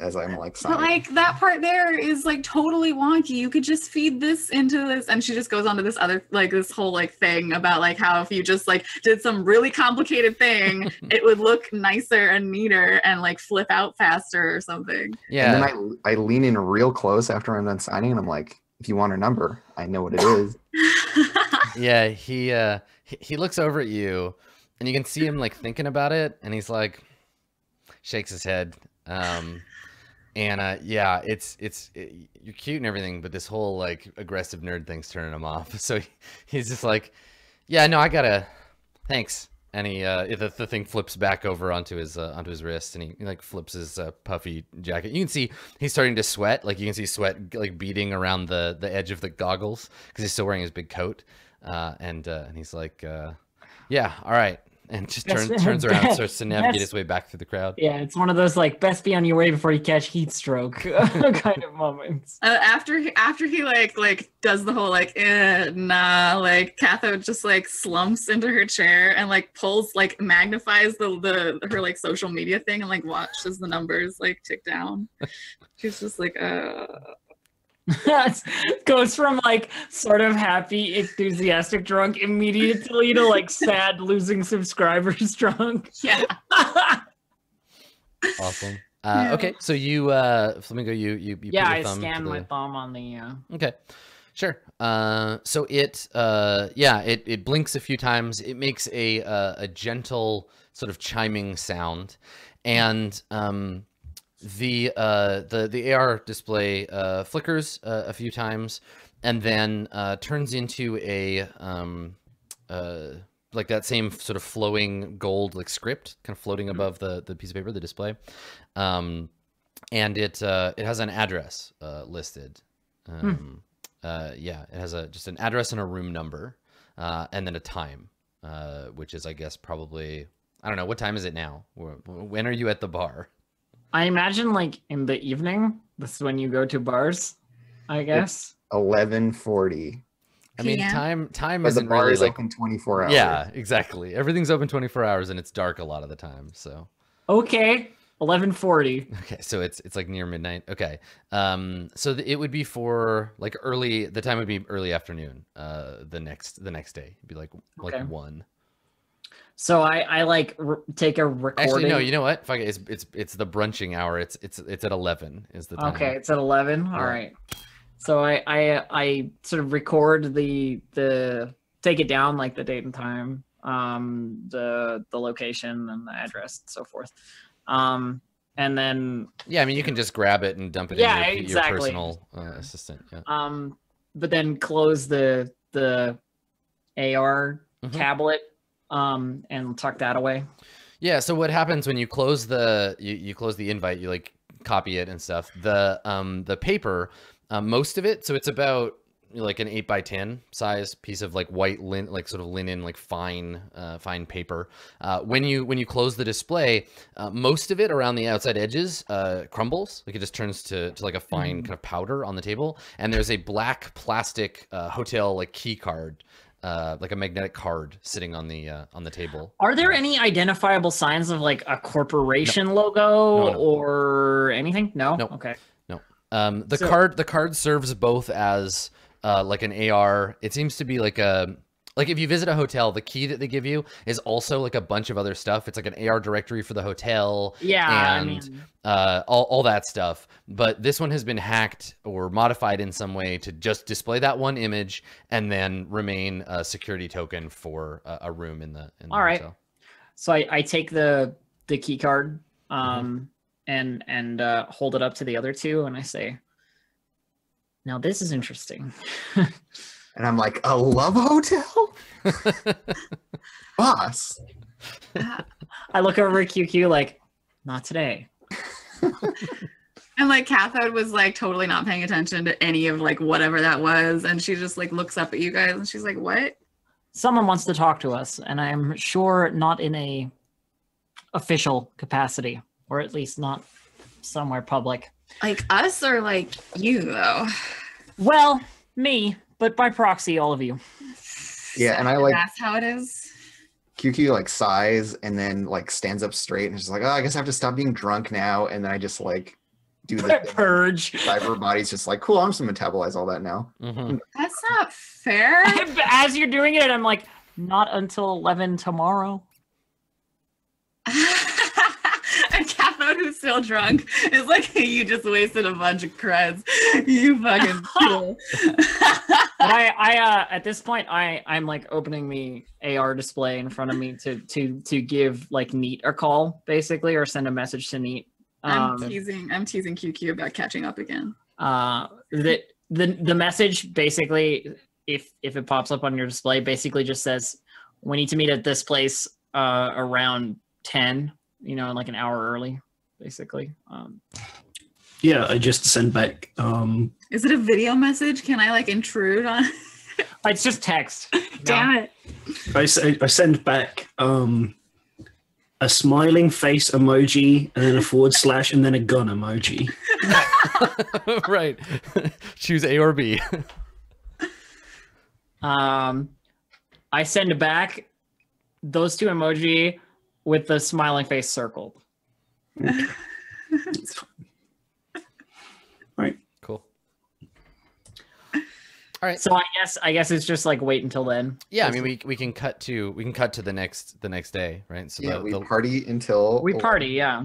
As I'm like But signing. like that part there is like totally wonky. You could just feed this into this, and she just goes on to this other like this whole like thing about like how if you just like did some really complicated thing, it would look nicer and neater and like flip out faster or something. Yeah. And then I I lean in real close after I'm done signing, and I'm like, if you want her number, I know what it is. yeah, he uh he, he looks over at you and you can see him like thinking about it and he's like shakes his head. Um and uh yeah, it's it's it, you're cute and everything, but this whole like aggressive nerd thing's turning him off. So he, he's just like, "Yeah, no, I got to thanks." And he uh the, the thing flips back over onto his uh, onto his wrist and he, he like flips his uh, puffy jacket. You can see he's starting to sweat, like you can see sweat like beading around the the edge of the goggles cuz he's still wearing his big coat. Uh and uh and he's like uh yeah, all right. And just turns turns around and starts to navigate best- his way back through the crowd. yeah, it's one of those like best be on your way before you catch heat stroke kind of moments. Uh, after he, after he like like does the whole like eh, nah like cathode just like slumps into her chair and like pulls like magnifies the the her like social media thing and like watches the numbers like tick down she's just like uh Goes from like sort of happy, enthusiastic drunk immediately to like sad, losing subscribers drunk. yeah Awesome. Uh, Yeah. okay, so you uh Flamingo you you, you yeah, put I your thumb to scanned my thumb on the. Uh... Okay. Sure. Uh, so it, uh, yeah, it, it blinks a few times. It makes a, uh, a gentle sort of chiming sound. And, um, the, uh, the, the AR display, uh, flickers uh, a few times and then, uh, turns into a, um, uh, like that same sort of flowing gold, like script kind of floating above the, the piece of paper, the display. Um, and it, uh, it has an address, uh, listed. Um, uh, yeah, it has a just an address and a room number uh, and then a time, uh, which is I guess probably I don't know what time is it now. When are you at the bar? I imagine like in the evening. This is when you go to bars, I guess. Eleven forty. I mean, time time is the bar really is like, open twenty four hours. Yeah, exactly. Everything's open twenty four hours, and it's dark a lot of the time. So. Okay. 11:40. Okay, so it's it's like near midnight. Okay. Um so it would be for like early the time would be early afternoon uh the next the next day. It'd be like okay. like 1. So I I like take a recording. Actually, no. You know what? Fuck it. It's it's it's the brunching hour. It's it's it's at 11 is the time. Okay, it's at eleven. All Yeah. right. So I I I sort of record the the take it down like the date and time, um, the the location and the address and so forth, um, and then Yeah, I mean, you can just grab it and dump it Yeah, in your, your personal uh, assistant. Yeah. um, but then close the the AR Mhm. tablet, um, and tuck that away. Yeah. So what happens when you close the you, you close the invite, you like copy it and stuff. The um the paper, um, most of it. So it's about like an eight by ten size piece of like white lin like sort of linen like fine uh, fine paper. Uh, when you when you close the display, uh, most of it around the outside edges uh, crumbles. Like it just turns to, to like a fine kind of powder on the table. And there's a black plastic uh, hotel like key card. Uh, like a magnetic card sitting on the uh, on the table. Are there any identifiable signs of like a corporation logo No, no. or anything? No. No. Okay. No. Um, the So- card the card serves both as uh, like an AR. It seems to be like a like if you visit a hotel, the key that they give you is also like a bunch of other stuff. It's like an AR directory for the hotel, Yeah. I And- mean, uh, all all that stuff. But this one has been hacked or modified in some way to just display that one image and then remain a security token for a, a room in the. In the All right. hotel. so I, I take the the key card Mm-hmm. um and and uh, hold it up to the other two and I say, now this is interesting. And I'm like, a love hotel? Boss. I look over at QQ like, not today. And like Cathode was like totally not paying attention to any of like whatever that was. And she just like looks up at you guys and she's like, What? Someone wants to talk to us, and I am sure not in a official capacity, or at least not somewhere public. Like us or like you though? Well, me, but by proxy, all of you. Yeah, and I like That's how it is. QQ like sighs and then like stands up straight and is like, oh, I guess I have to stop being drunk now. And then I just like do the. Purge. Cyber body's just like, cool, I'm just gonna metabolize all that now. Mhm. That's not fair. As you're doing it, I'm like, not until 11 tomorrow. and Cathode, who's still drunk, is like, you just wasted a bunch of creds. You fucking fool. But I, I, uh, at this point, I, I'm like opening the AR display in front of me to, to, to give like Neat a call, basically, or send a message to Neat. I'm Um, teasing. I'm teasing QQ about catching up again. uh, the, the, the message basically, if, if it pops up on your display, basically just says, we need to meet at this place, uh, around 10, you know, like an hour early, basically. Um, Yeah, I just send back. Um, Is it a video message? Can I like intrude on? it's just text. Damn it. I send back um, a smiling face emoji, and then a forward slash, and then a gun emoji. right. Choose A or B. Um, I send back those two emoji with the smiling face circled. It's fine. cool. All right. So I guess I guess it's just like wait until then. Yeah, I mean, we we can cut to we can cut to the next the next day, right? So Yeah, the, we the- party until We party, yeah.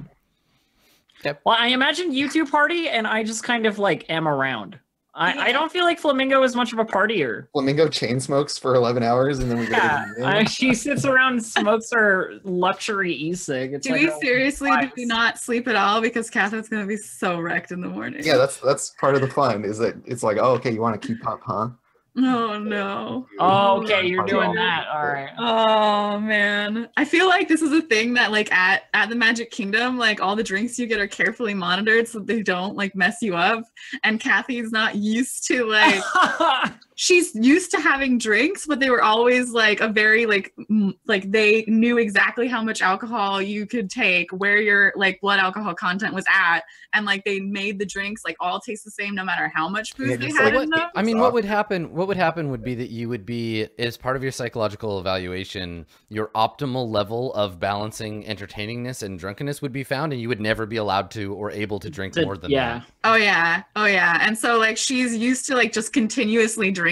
Yep. Well, I imagine you two party, and I just kind of like am around. I, I don't feel like Flamingo is much of a partier. Flamingo chain smokes for 11 hours and then we go Yeah, to the meeting. She sits around and smokes her luxury e-cig. It's Do like we seriously do we not sleep at all? Because Catherine's gonna be so wrecked in the morning. yeah, that's that's part of the fun is that it's like, oh, okay, you want to keep up, huh? Oh no. Oh, okay, oh, you're doing that. All right. Oh man. I feel like this is a thing that like at at the Magic Kingdom, like all the drinks you get are carefully monitored so they don't like mess you up. And Kathy's not used to like she's used to having drinks, but they were always like a very like m- like they knew exactly how much alcohol you could take, where your like blood alcohol content was at, and like they made the drinks like all taste the same no matter how much booze Yeah, they had like- in them. I mean, what would happen? What would happen would be that you would be, as part of your psychological evaluation, your optimal level of balancing entertainingness and drunkenness would be found, and you would never be allowed to or able to drink The- more than yeah. that. Oh yeah, oh yeah, and so like she's used to like just continuously drinking,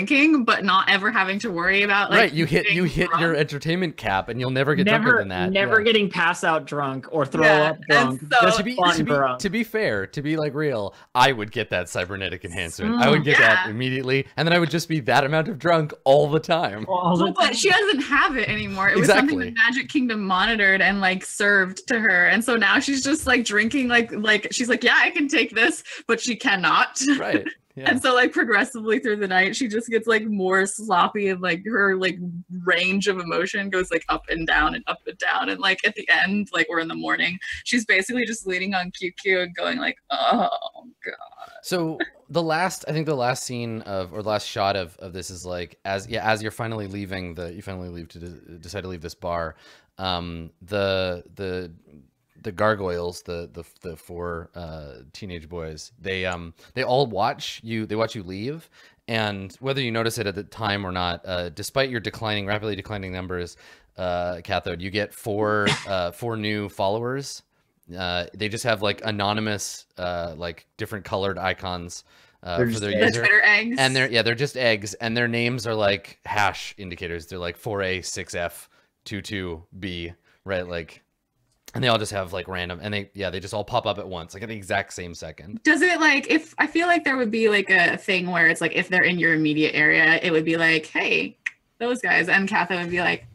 but not ever having to worry about like right, you hit you getting hit your entertainment cap, and you'll never get drunker than that. never yeah. getting pass out drunk or throw Yeah, up and drunk. so- to be, fun to, be, drunk. to be fair, to be like real, I would get that cybernetic enhancement. I would Mm. get that immediately, and then I would just be that amount of drunk all the time. All the Well, but she doesn't have it anymore. It was something Exactly. that Magic Kingdom monitored and like served to her, and so now she's just like drinking like like she's like, yeah, I can take this, but she cannot. Right. Yeah. And so like progressively through the night, she just gets like more sloppy and like her like range of emotion goes like up and down and up and down. And like at the end, like we're in the morning, she's basically just leaning on QQ and going like, oh god. So the last, I think the last scene of or the last shot of of this is like as yeah as you're finally leaving the you finally leave to de- decide to leave this bar, um the the the gargoyles the the the four uh teenage boys they um they all watch you they watch you leave. And whether you notice it at the time or not uh despite your declining rapidly declining numbers uh cathode you get four uh four new followers. Uh they just have like anonymous uh like different colored icons uh, They're for their The user. Twitter eggs. and they're yeah they're just eggs. And their names are like hash indicators. They're like 4a 6f 22b right? Like and they all just have like random and they yeah they just all pop up at once like at the exact same second. Does it like if I feel like there would be like a thing where it's like if they're in your immediate area, it would be like, hey, those guys, and Katha would be like,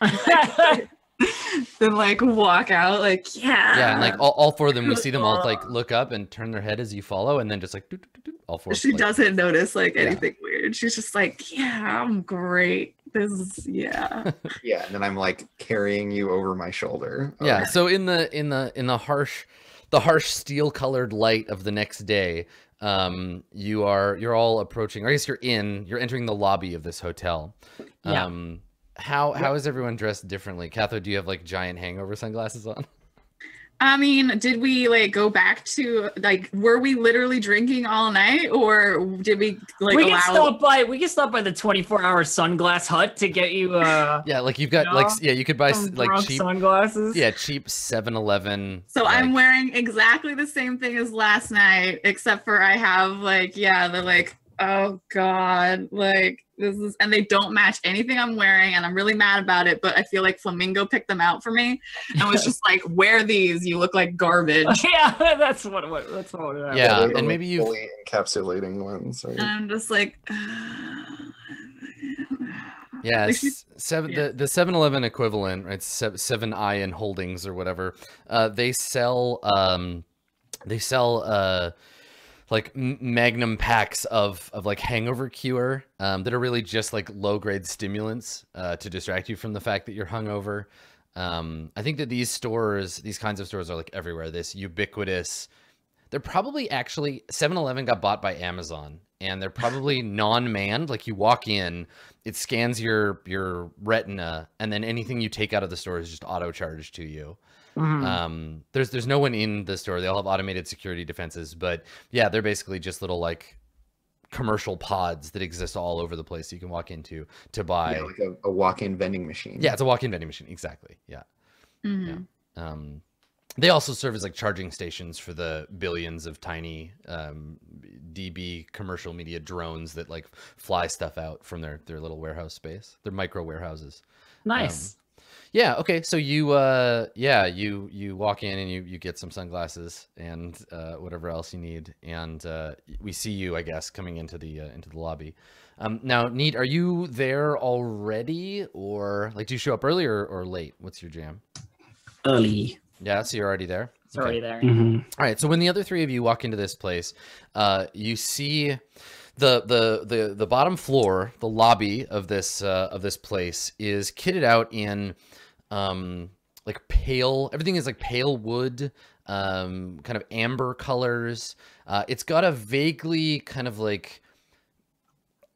then like walk out like yeah, yeah and like all, all four of them we see them all like look up and turn their head as you follow and then just like doo, doo, doo, doo, all four she like, doesn't notice like Yeah. anything weird. She's just like, yeah, I'm great. This is yeah. Yeah, and then I'm like carrying you over my shoulder. yeah Um, so in the in the in the harsh the harsh steel colored light of the next day um you are you're all approaching or i guess you're in you're entering the lobby of this hotel Yeah. um how how is everyone dressed differently Catho, do you have like giant hangover sunglasses on I mean, did we like go back to like were we literally drinking all night or did we like we allow can stop by. We can stop by the 24 hour sunglass hut to get you uh yeah like you've got like No. s- yeah you could buy like cheap sunglasses. yeah cheap 7-eleven So I'm wearing exactly the same thing as last night, except for I have like, yeah, the like, oh god, like this is, and they don't match anything I'm wearing, and I'm really mad about it. But I feel like Flamingo picked them out for me, and was just like, wear these, you look like garbage. yeah, that's what, what that's what. it Yeah, they're and maybe you've- fully encapsulating ones. Right? And I'm just like, Yeah, Like seven yeah. the the Seven Eleven equivalent, right? se- Seven Iron Holdings or whatever. Uh, they sell um, they sell uh, like Magnum packs of of like hangover cure um, that are really just like low grade stimulants uh, to distract you from the fact that you're hungover. Um, I think that these stores, these kinds of stores, are like everywhere. This ubiquitous. They're probably actually 7-Eleven got bought by Amazon and they're probably non-manned. Like you walk in, it scans your your retina, and then anything you take out of the store is just auto charged to you. Mhm. Um, there's there's no one in the store. They all have automated security defenses, but yeah, they're basically just little like commercial pods that exist all over the place. You can walk into to buy. yeah, like a, a walk-in vending machine. Yeah, it's a walk-in vending machine. Exactly. Yeah. mhm. Um, they also serve as like charging stations for the billions of tiny um, DB commercial media drones that like fly stuff out from their their little warehouse space. Their micro warehouses. nice. Yeah. Okay. So you, uh, yeah, you you walk in and you you get some sunglasses and uh, whatever else you need, and uh, we see you, I guess, coming into the uh, into the lobby. Um, now, Neat, are you there already, or like do you show up early or, or late? What's your jam? Early. Yeah, so you're already there. it's Okay. already there. hmm All right. So when the other three of you walk into this place, uh, you see the the the the bottom floor, the lobby of this uh, of this place is kitted out in um, like pale. Everything is like pale wood, um, kind of amber colors. Uh, it's got a vaguely kind of like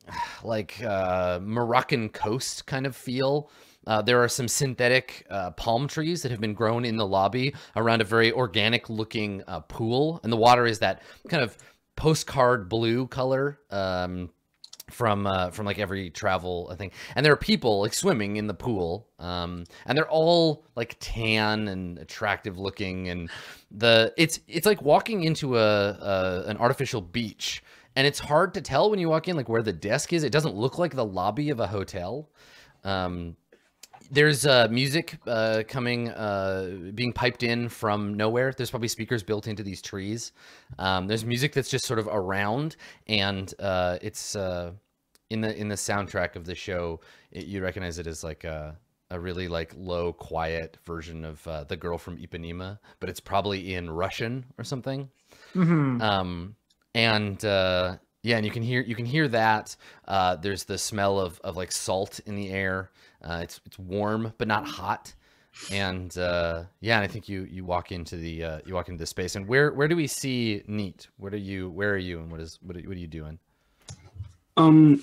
like uh, Moroccan coast kind of feel. Uh, there are some synthetic uh, palm trees that have been grown in the lobby around a very organic looking uh, pool. And the water is that kind of postcard blue color um, from uh, from like every travel thing. And there are people like swimming in the pool. Um, and they're all like tan and attractive looking. And the it's it's like walking into a, a an artificial beach. And it's hard to tell when you walk in like where the desk is. It doesn't look like the lobby of a hotel. Um, there's uh, music uh, coming, uh, being piped in from nowhere. There's probably speakers built into these trees. Um, there's music that's just sort of around, and uh, it's uh, in the in the soundtrack of the show. It, you recognize it as like a a really like low, quiet version of uh, the girl from Ipanema, but it's probably in Russian or something. Mhm. Um, and uh, yeah, and you can hear you can hear that. Uh, there's the smell of of like salt in the air. Uh, it's it's warm but not hot. And uh, yeah, and I think you you walk into the uh, you walk into the space. And where where do we see Neat? What are you? Where are you? And what is what are, what are you doing? Um,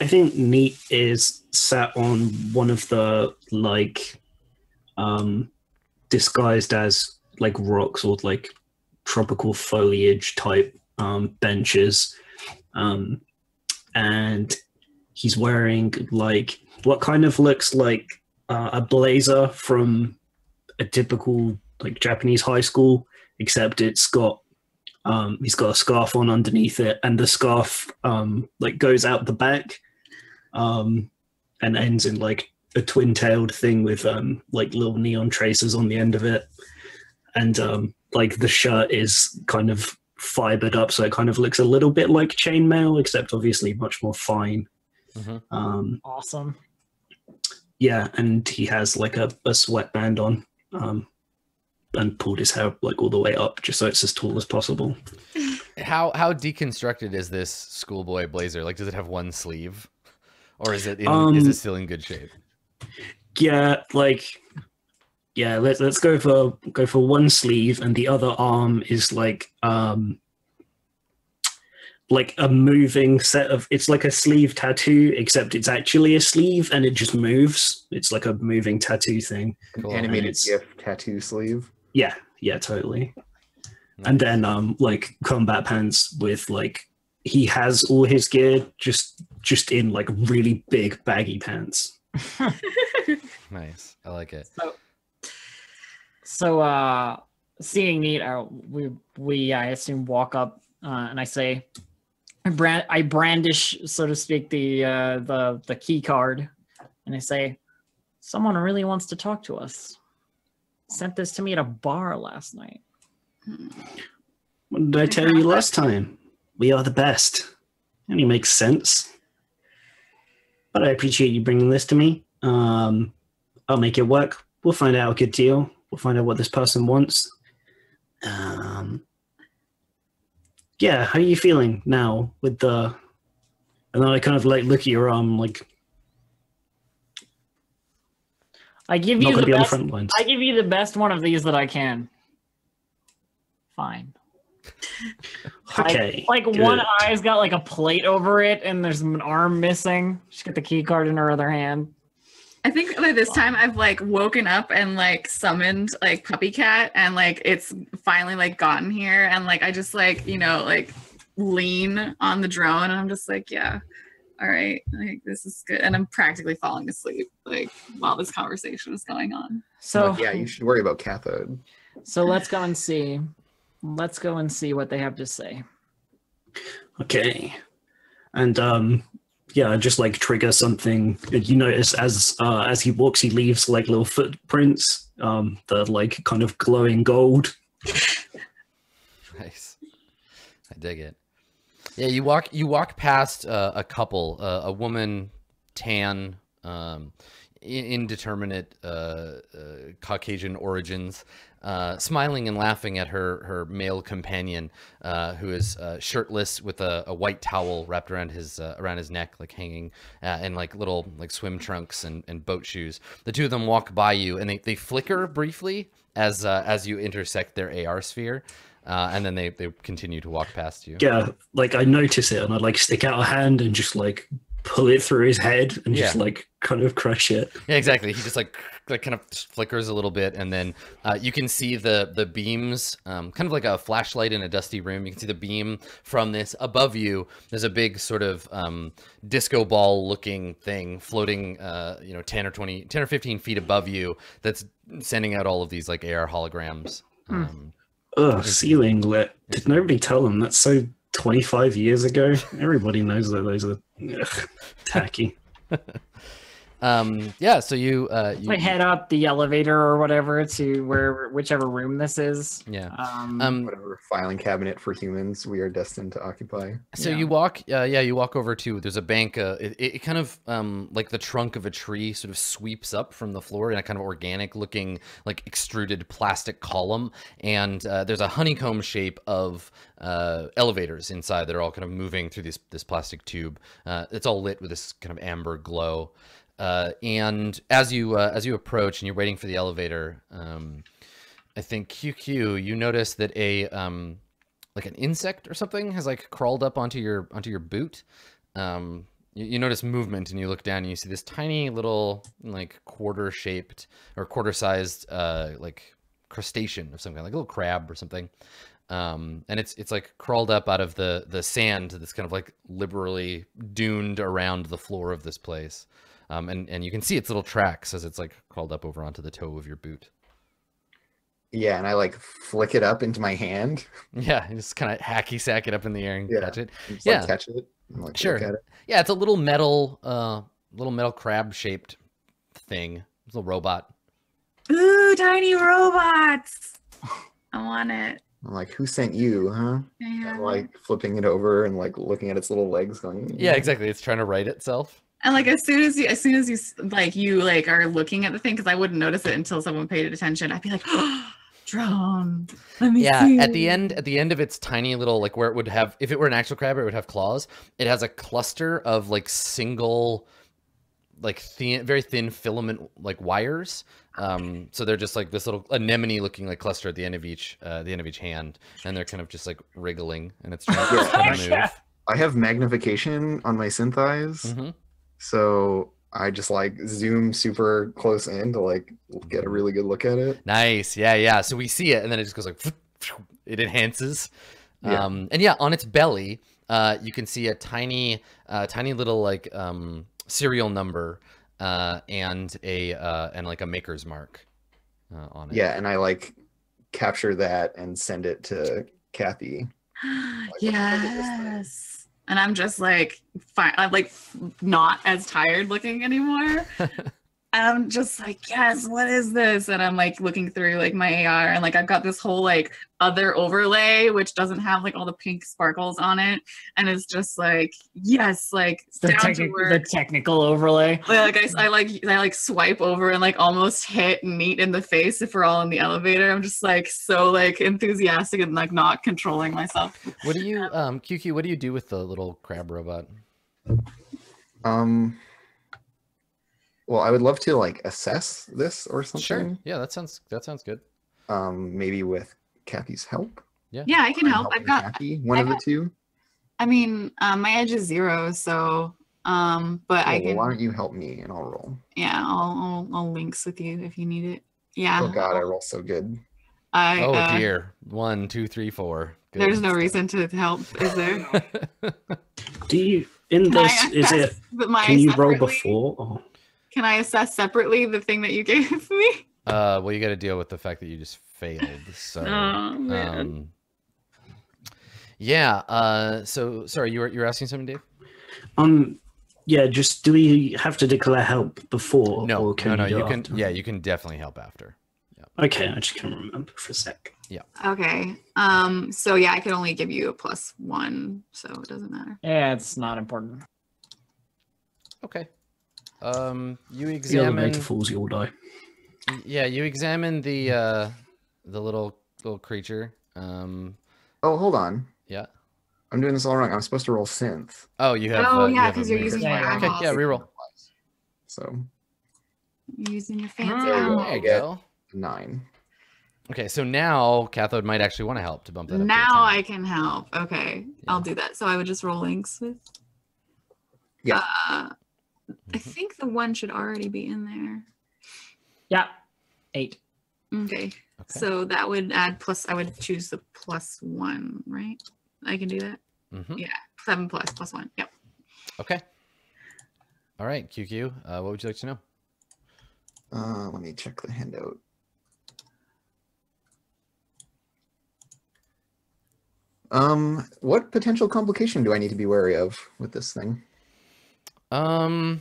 I think Neat is sat on one of the like, um, disguised as like rocks or like tropical foliage type um, benches, um, and he's wearing like what kind of looks like uh, a blazer from a typical like Japanese high school, except it's got um, he's got a scarf on underneath it, and the scarf um, like goes out the back, um, and ends in like a twin-tailed thing with um, like little neon traces on the end of it, and um, like the shirt is kind of fibered up, so it kind of looks a little bit like chainmail, except obviously much more fine. Mhm. Um, Awesome. yeah, and he has like a, a sweatband on, um, and pulled his hair like all the way up just so it's as tall as possible. How how deconstructed is this schoolboy blazer? Like, does it have one sleeve, or is it in, is Um, it still in good shape? Yeah, like yeah, let's let's go for go for one sleeve and the other arm is like um like a moving set of it's like a sleeve tattoo except it's actually a sleeve and it just moves. It's like a moving tattoo thing. Cool. Animated it's- GIF tattoo sleeve. Yeah, yeah, totally. And then um like combat pants with like he has all his gear just just in like really big baggy pants. Nice. I like it. So, uh, seeing Neat, uh, we we I assume walk up, uh, and I say, I brand I brandish, so to speak, the uh, the the key card, and I say, someone really wants to talk to us. Sent this to me at a bar last night. What did I tell you last time? We are the best. And it makes sense. But I appreciate you bringing this to me. Um, I'll make it work. We'll find out a good deal. We'll find out what this person wants. Um, yeah, how are you feeling now with the? And then I kind of like look at your arm, like I give you the to be on the best. front lines. I give you the best one of these that I can. Fine. Okay, Like good. one eye's got like a plate over it, and there's an arm missing. She's got the key card in her other hand. I think by this time I've like woken up and like summoned like puppy cat and like it's finally like gotten here and like I just like you know like lean on the drone and I'm just like yeah all right like this is good and I'm practically falling asleep like while this conversation is going on. So Like, yeah, you should worry about cathode. so let's go and see. Let's go and see what they have to say. Okay. And um yeah, just like trigger something. You notice as uh as he walks he leaves like little footprints, um, the like kind of glowing gold. Nice. I dig it. Yeah, you walk you walk past uh, a couple, uh, a woman, tan, um, indeterminate uh, uh, Caucasian origins, uh, smiling and laughing at her her male companion, uh, who is uh, shirtless with a, a white towel wrapped around his uh, around his neck, like hanging, uh, and like little like swim trunks and, and boat shoes. The two of them walk by you, and they, they flicker briefly as uh, as you intersect their AR sphere. Uh, and then they, they continue to walk past you. Yeah, like I notice it and I like stick out a hand and just like pull it through his head and just like kind of crush it. Yeah, exactly. He just like like kind of flickers a little bit, and then uh, you can see the the beams, um, kind of like a flashlight in a dusty room. You can see the beam from this above you. There's a big sort of um, disco ball looking thing floating, uh, you know, ten or 20, 10 or fifteen feet above you. That's sending out all of these like AR holograms. Hmm. Um, Ugh, ceiling lit. Did nobody tell them that's so 25 years ago? Everybody knows that those are ugh, tacky. um, yeah. So you, uh, you, I head up the elevator or whatever to where whichever room this is. yeah. Um, Um, Whatever filing cabinet for humans we are destined to occupy. So Yeah. you walk, uh, yeah, you walk over to. There's a bank. Uh, it, it kind of um, like the trunk of a tree sort of sweeps up from the floor in a kind of organic-looking, like extruded plastic column, and uh, there's a honeycomb shape of uh, elevators inside that are all kind of moving through this this plastic tube. Uh, it's all lit with this kind of amber glow. Uh, and as you uh, as you approach and you're waiting for the elevator, um, I think QQ, you notice that a um, like an insect or something has like crawled up onto your onto your boot. Um, you, you notice movement and you look down and you see this tiny little like quarter shaped or quarter sized uh, like crustacean of some kind, like a little crab or something. Um, and it's it's like crawled up out of the the sand that's kind of like liberally duned around the floor of this place. Um, and and you can see its little tracks as it's like crawled up over onto the toe of your boot. Yeah, and I like flick it up into my hand. Yeah, you just kind of hacky sack it up in the air and Yeah. catch it. Just, Yeah. like, catch it. And, like, Sure. At it. Yeah, it's a little metal, uh, little metal crab shaped thing. It's a little robot. Ooh, tiny robots. I want it. I'm like, who sent you, huh? Yeah. I'm like flipping it over and like looking at its little legs, going. Yeah, exactly. It's trying to right itself. And like as soon as you, as soon as you like you like are looking at the thing, because I wouldn't notice it until someone paid attention. I'd be like, drone. Let me Yeah, see. at the end, at the end of its tiny little like where it would have, if it were an actual crab, it would have claws. It has a cluster of like single, like thin, very thin filament like wires. Um, so they're just like this little anemone looking like cluster at the end of each, uh, the end of each hand, and they're kind of just like wriggling, and it's trying, to move. I have magnification on my synth eyes, Mhm. So I just like zoom super close in to like get a really good look at it. Nice. Yeah, yeah. So we see it and then it just goes like it enhances. Yeah. Um and yeah, on its belly, uh you can see a tiny uh tiny little like um serial number uh and a uh and like a maker's mark uh, on it. Yeah, and I like capture that and send it to Kathy. yes. And I'm just like fine. I'm like not as tired looking anymore. And I'm just like, yes, what is this? And I'm like looking through like my AR and like I've got this whole like other overlay which doesn't have like all the pink sparkles on it. And it's just like, yes, like the, down to techni- work. the technical overlay. like I, s- I like I like swipe over and like almost hit Neat in the face if we're all in the elevator. I'm just like so like enthusiastic and like not controlling myself. What do you um QQ, what do you do with the little crab robot? Um. Well, I would love to like assess this or something. Sure. Yeah, that sounds that sounds good. Um, maybe with Kathy's help. Yeah, Yeah, I can Or help. I've got Kathy, one I of the two. I mean, um, my edge is zero, so um, but I Well, can why don't you help me and I'll roll? yeah, I'll, I'll I'll links with you if you need it. Yeah. Oh God, I roll so good. I, Oh uh, dear. One, two, three, four. Good. There's no reason to help, is there? Do you in Can I this is it assess my can you roll before or Can I assess separately the thing that you gave me? uh well you gotta deal with the fact that you just failed. So Oh man. Um, yeah. Uh, so sorry, you were you were asking something, Dave? um yeah, just do we have to declare help before No, or can no, no. we do You can. after? Yeah, you can definitely help after. Okay, I just can't remember for a sec. Yeah. Okay. Um, so yeah, I can only give you a plus one, so it doesn't matter. Yeah, it's not important. Okay. Um, you The examine. elevator falls, you'll die. Yeah, you examine the uh, the little little creature. Um, Oh, hold on. yeah. I'm doing this all wrong. I'm supposed to roll synth. Oh, you have. Oh, uh, yeah, because a 'cause you're using your Okay, eyeballs. yeah, reroll. So Using your fancy There you go. eyes. There you get- go. nine. Okay, so now Cathode might actually want to help to bump that up. to a Now 10. I can help. Okay, Yeah. I'll do that. So I would just roll links with. Yeah. Uh, I Mhm. think the one should already be in there. Yeah. Eight. Okay. Okay. So that would add plus. I would choose the plus one, right? I can do that. Mhm. Seven plus plus one. Yep. Okay. All right, QQ. Uh, what would you like to know? Uh, let me check the handout. Um, what potential complication do I need to be wary of with this thing? Um,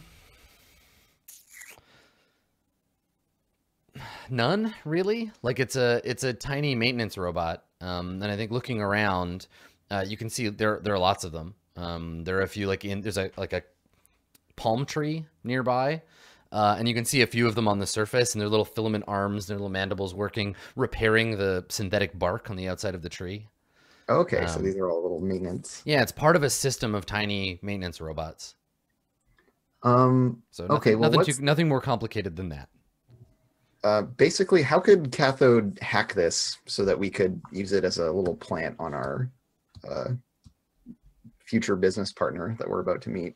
none really. Like it's a it's a tiny maintenance robot. Um, and I think looking around, uh, you can see there there are lots of them. Um, there are a few like in there's a like a palm tree nearby. Uh, and you can see a few of them on the surface and their little filament arms, their little mandibles working, repairing the synthetic bark on the outside of the tree. Okay, so Um, these are all little maintenance. Yeah, it's part of a system of tiny maintenance robots. Um, So nothing, Okay, well, nothing, too, nothing more complicated than that. uh, basically, how could Cathode hack this so that we could use it as a little plant on our uh, future business partner that we're about to meet?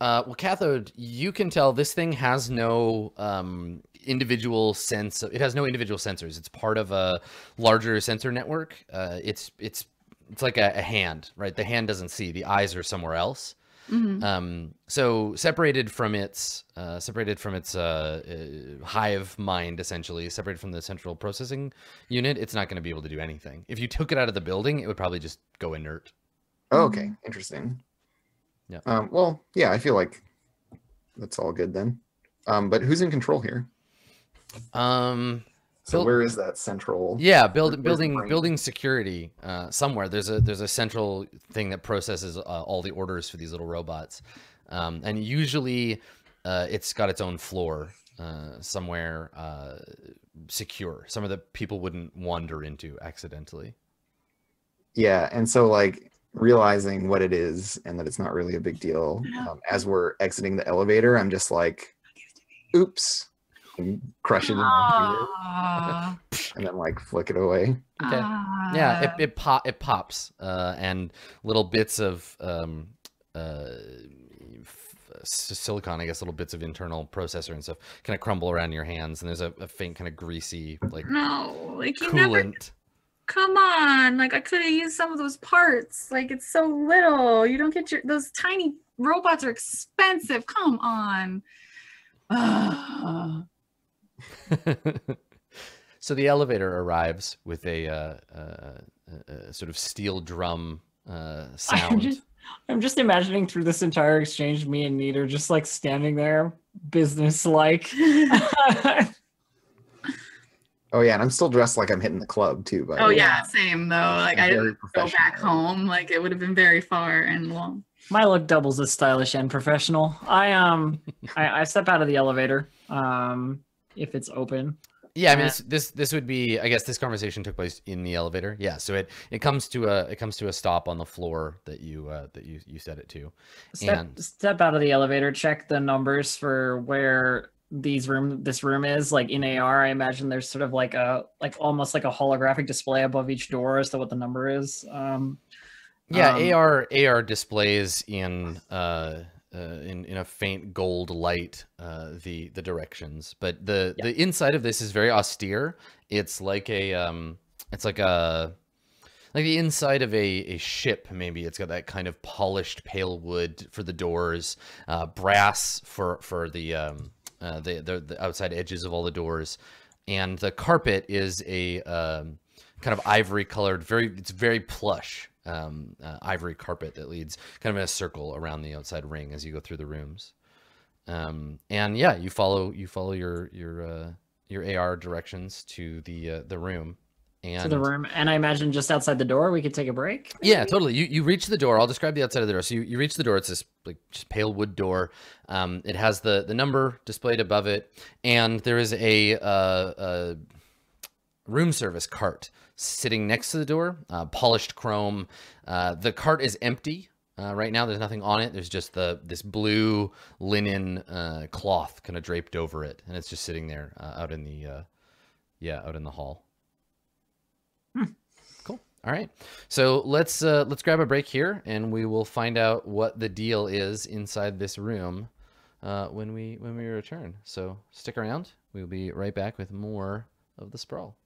Uh, well, cathode, you can tell this thing has no um, individual sense. It has no individual sensors. It's part of a larger sensor network. Uh, it's it's it's like a, a hand, right? The hand doesn't see. The eyes are somewhere else. Mhm. Um, so separated from its uh, separated from its uh, uh, hive mind, essentially separated from the central processing unit, it's not going to be able to do anything. If you took it out of the building, it would probably just go inert. Oh, okay, interesting. Yeah. Um, well, yeah, I feel like that's all good then. Um, but who's in control here? Um, So Build- where is that central? Yeah, Where's build, building brain? building security uh, somewhere. There's a there's a central thing that processes uh, all the orders for these little robots, um, and usually uh, it's got its own floor uh, somewhere uh, secure, somewhere that people wouldn't wander into accidentally. Yeah, and so like realizing what it is and that it's not really a big deal. Um, as we're exiting the elevator, I'm just like, "Oops," and crush it in my finger, Ah, and then like flick it away. Okay. ah. Yeah, it it, pop, it pops, uh, and little bits of um, uh, silicon, I guess, little bits of internal processor and stuff, kind of crumble around your hands, and there's a, a faint kind of greasy like no, like you never. coolant. Come on, like I could have used some of those parts. Like it's so little. You don't get your those tiny robots are expensive. Come on. Ah. so the elevator arrives with a, uh, uh, a, a sort of steel drum uh, I'm sound. just, I'm just imagining through this entire exchange, me and Neat are just like standing there, business like. Oh yeah, and I'm still dressed like I'm hitting the club too. But oh yeah, same though. Like I Very didn't go back home. Like it would have been very far and long. My look doubles as stylish and professional. I um, I, I step out of the elevator. Um, if it's open. Yeah, I mean this, this this would be I guess this conversation took place in the elevator. Yeah, so it it comes to a it comes to a stop on the floor that you uh, that you you set it to. Step And- step out of the elevator. Check the numbers for where these room this room is. Like in AR, I imagine there's sort of like a like almost like a holographic display above each door as to what the number is. Um, Yeah, Um, AR AR displays in uh, uh in in a faint gold light uh the the directions, but the Yeah. the inside of this is very austere. It's like a um it's like a like the inside of a, a ship maybe it's got that kind of polished pale wood for the doors uh, brass for for the um uh, the, the the outside edges of all the doors and the carpet is a um, kind of ivory colored very it's very plush um, uh, ivory carpet that leads kind of in a circle around the outside ring as you go through the rooms um, and yeah you follow you follow your your uh, your AR directions to the uh, the room and to the room, and I imagine just outside the door we could take a break. yeah, totally. You you reach the door. I'll describe the outside of the door. So you, you reach the door. It's this like just pale wood door. Um, it has the the number displayed above it, and there is a uh, a room service cart sitting next to the door, uh, polished chrome. Uh, the cart is empty. Uh, right now, there's nothing on it. There's just the this blue linen uh, cloth kind of draped over it, and it's just sitting there uh, out in the uh, yeah out in the hall. Hmm. Cool. All right. So let's uh, let's grab a break here, and we will find out what the deal is inside this room uh, when we when we return. So stick around. We'll be right back with more of the sprawl.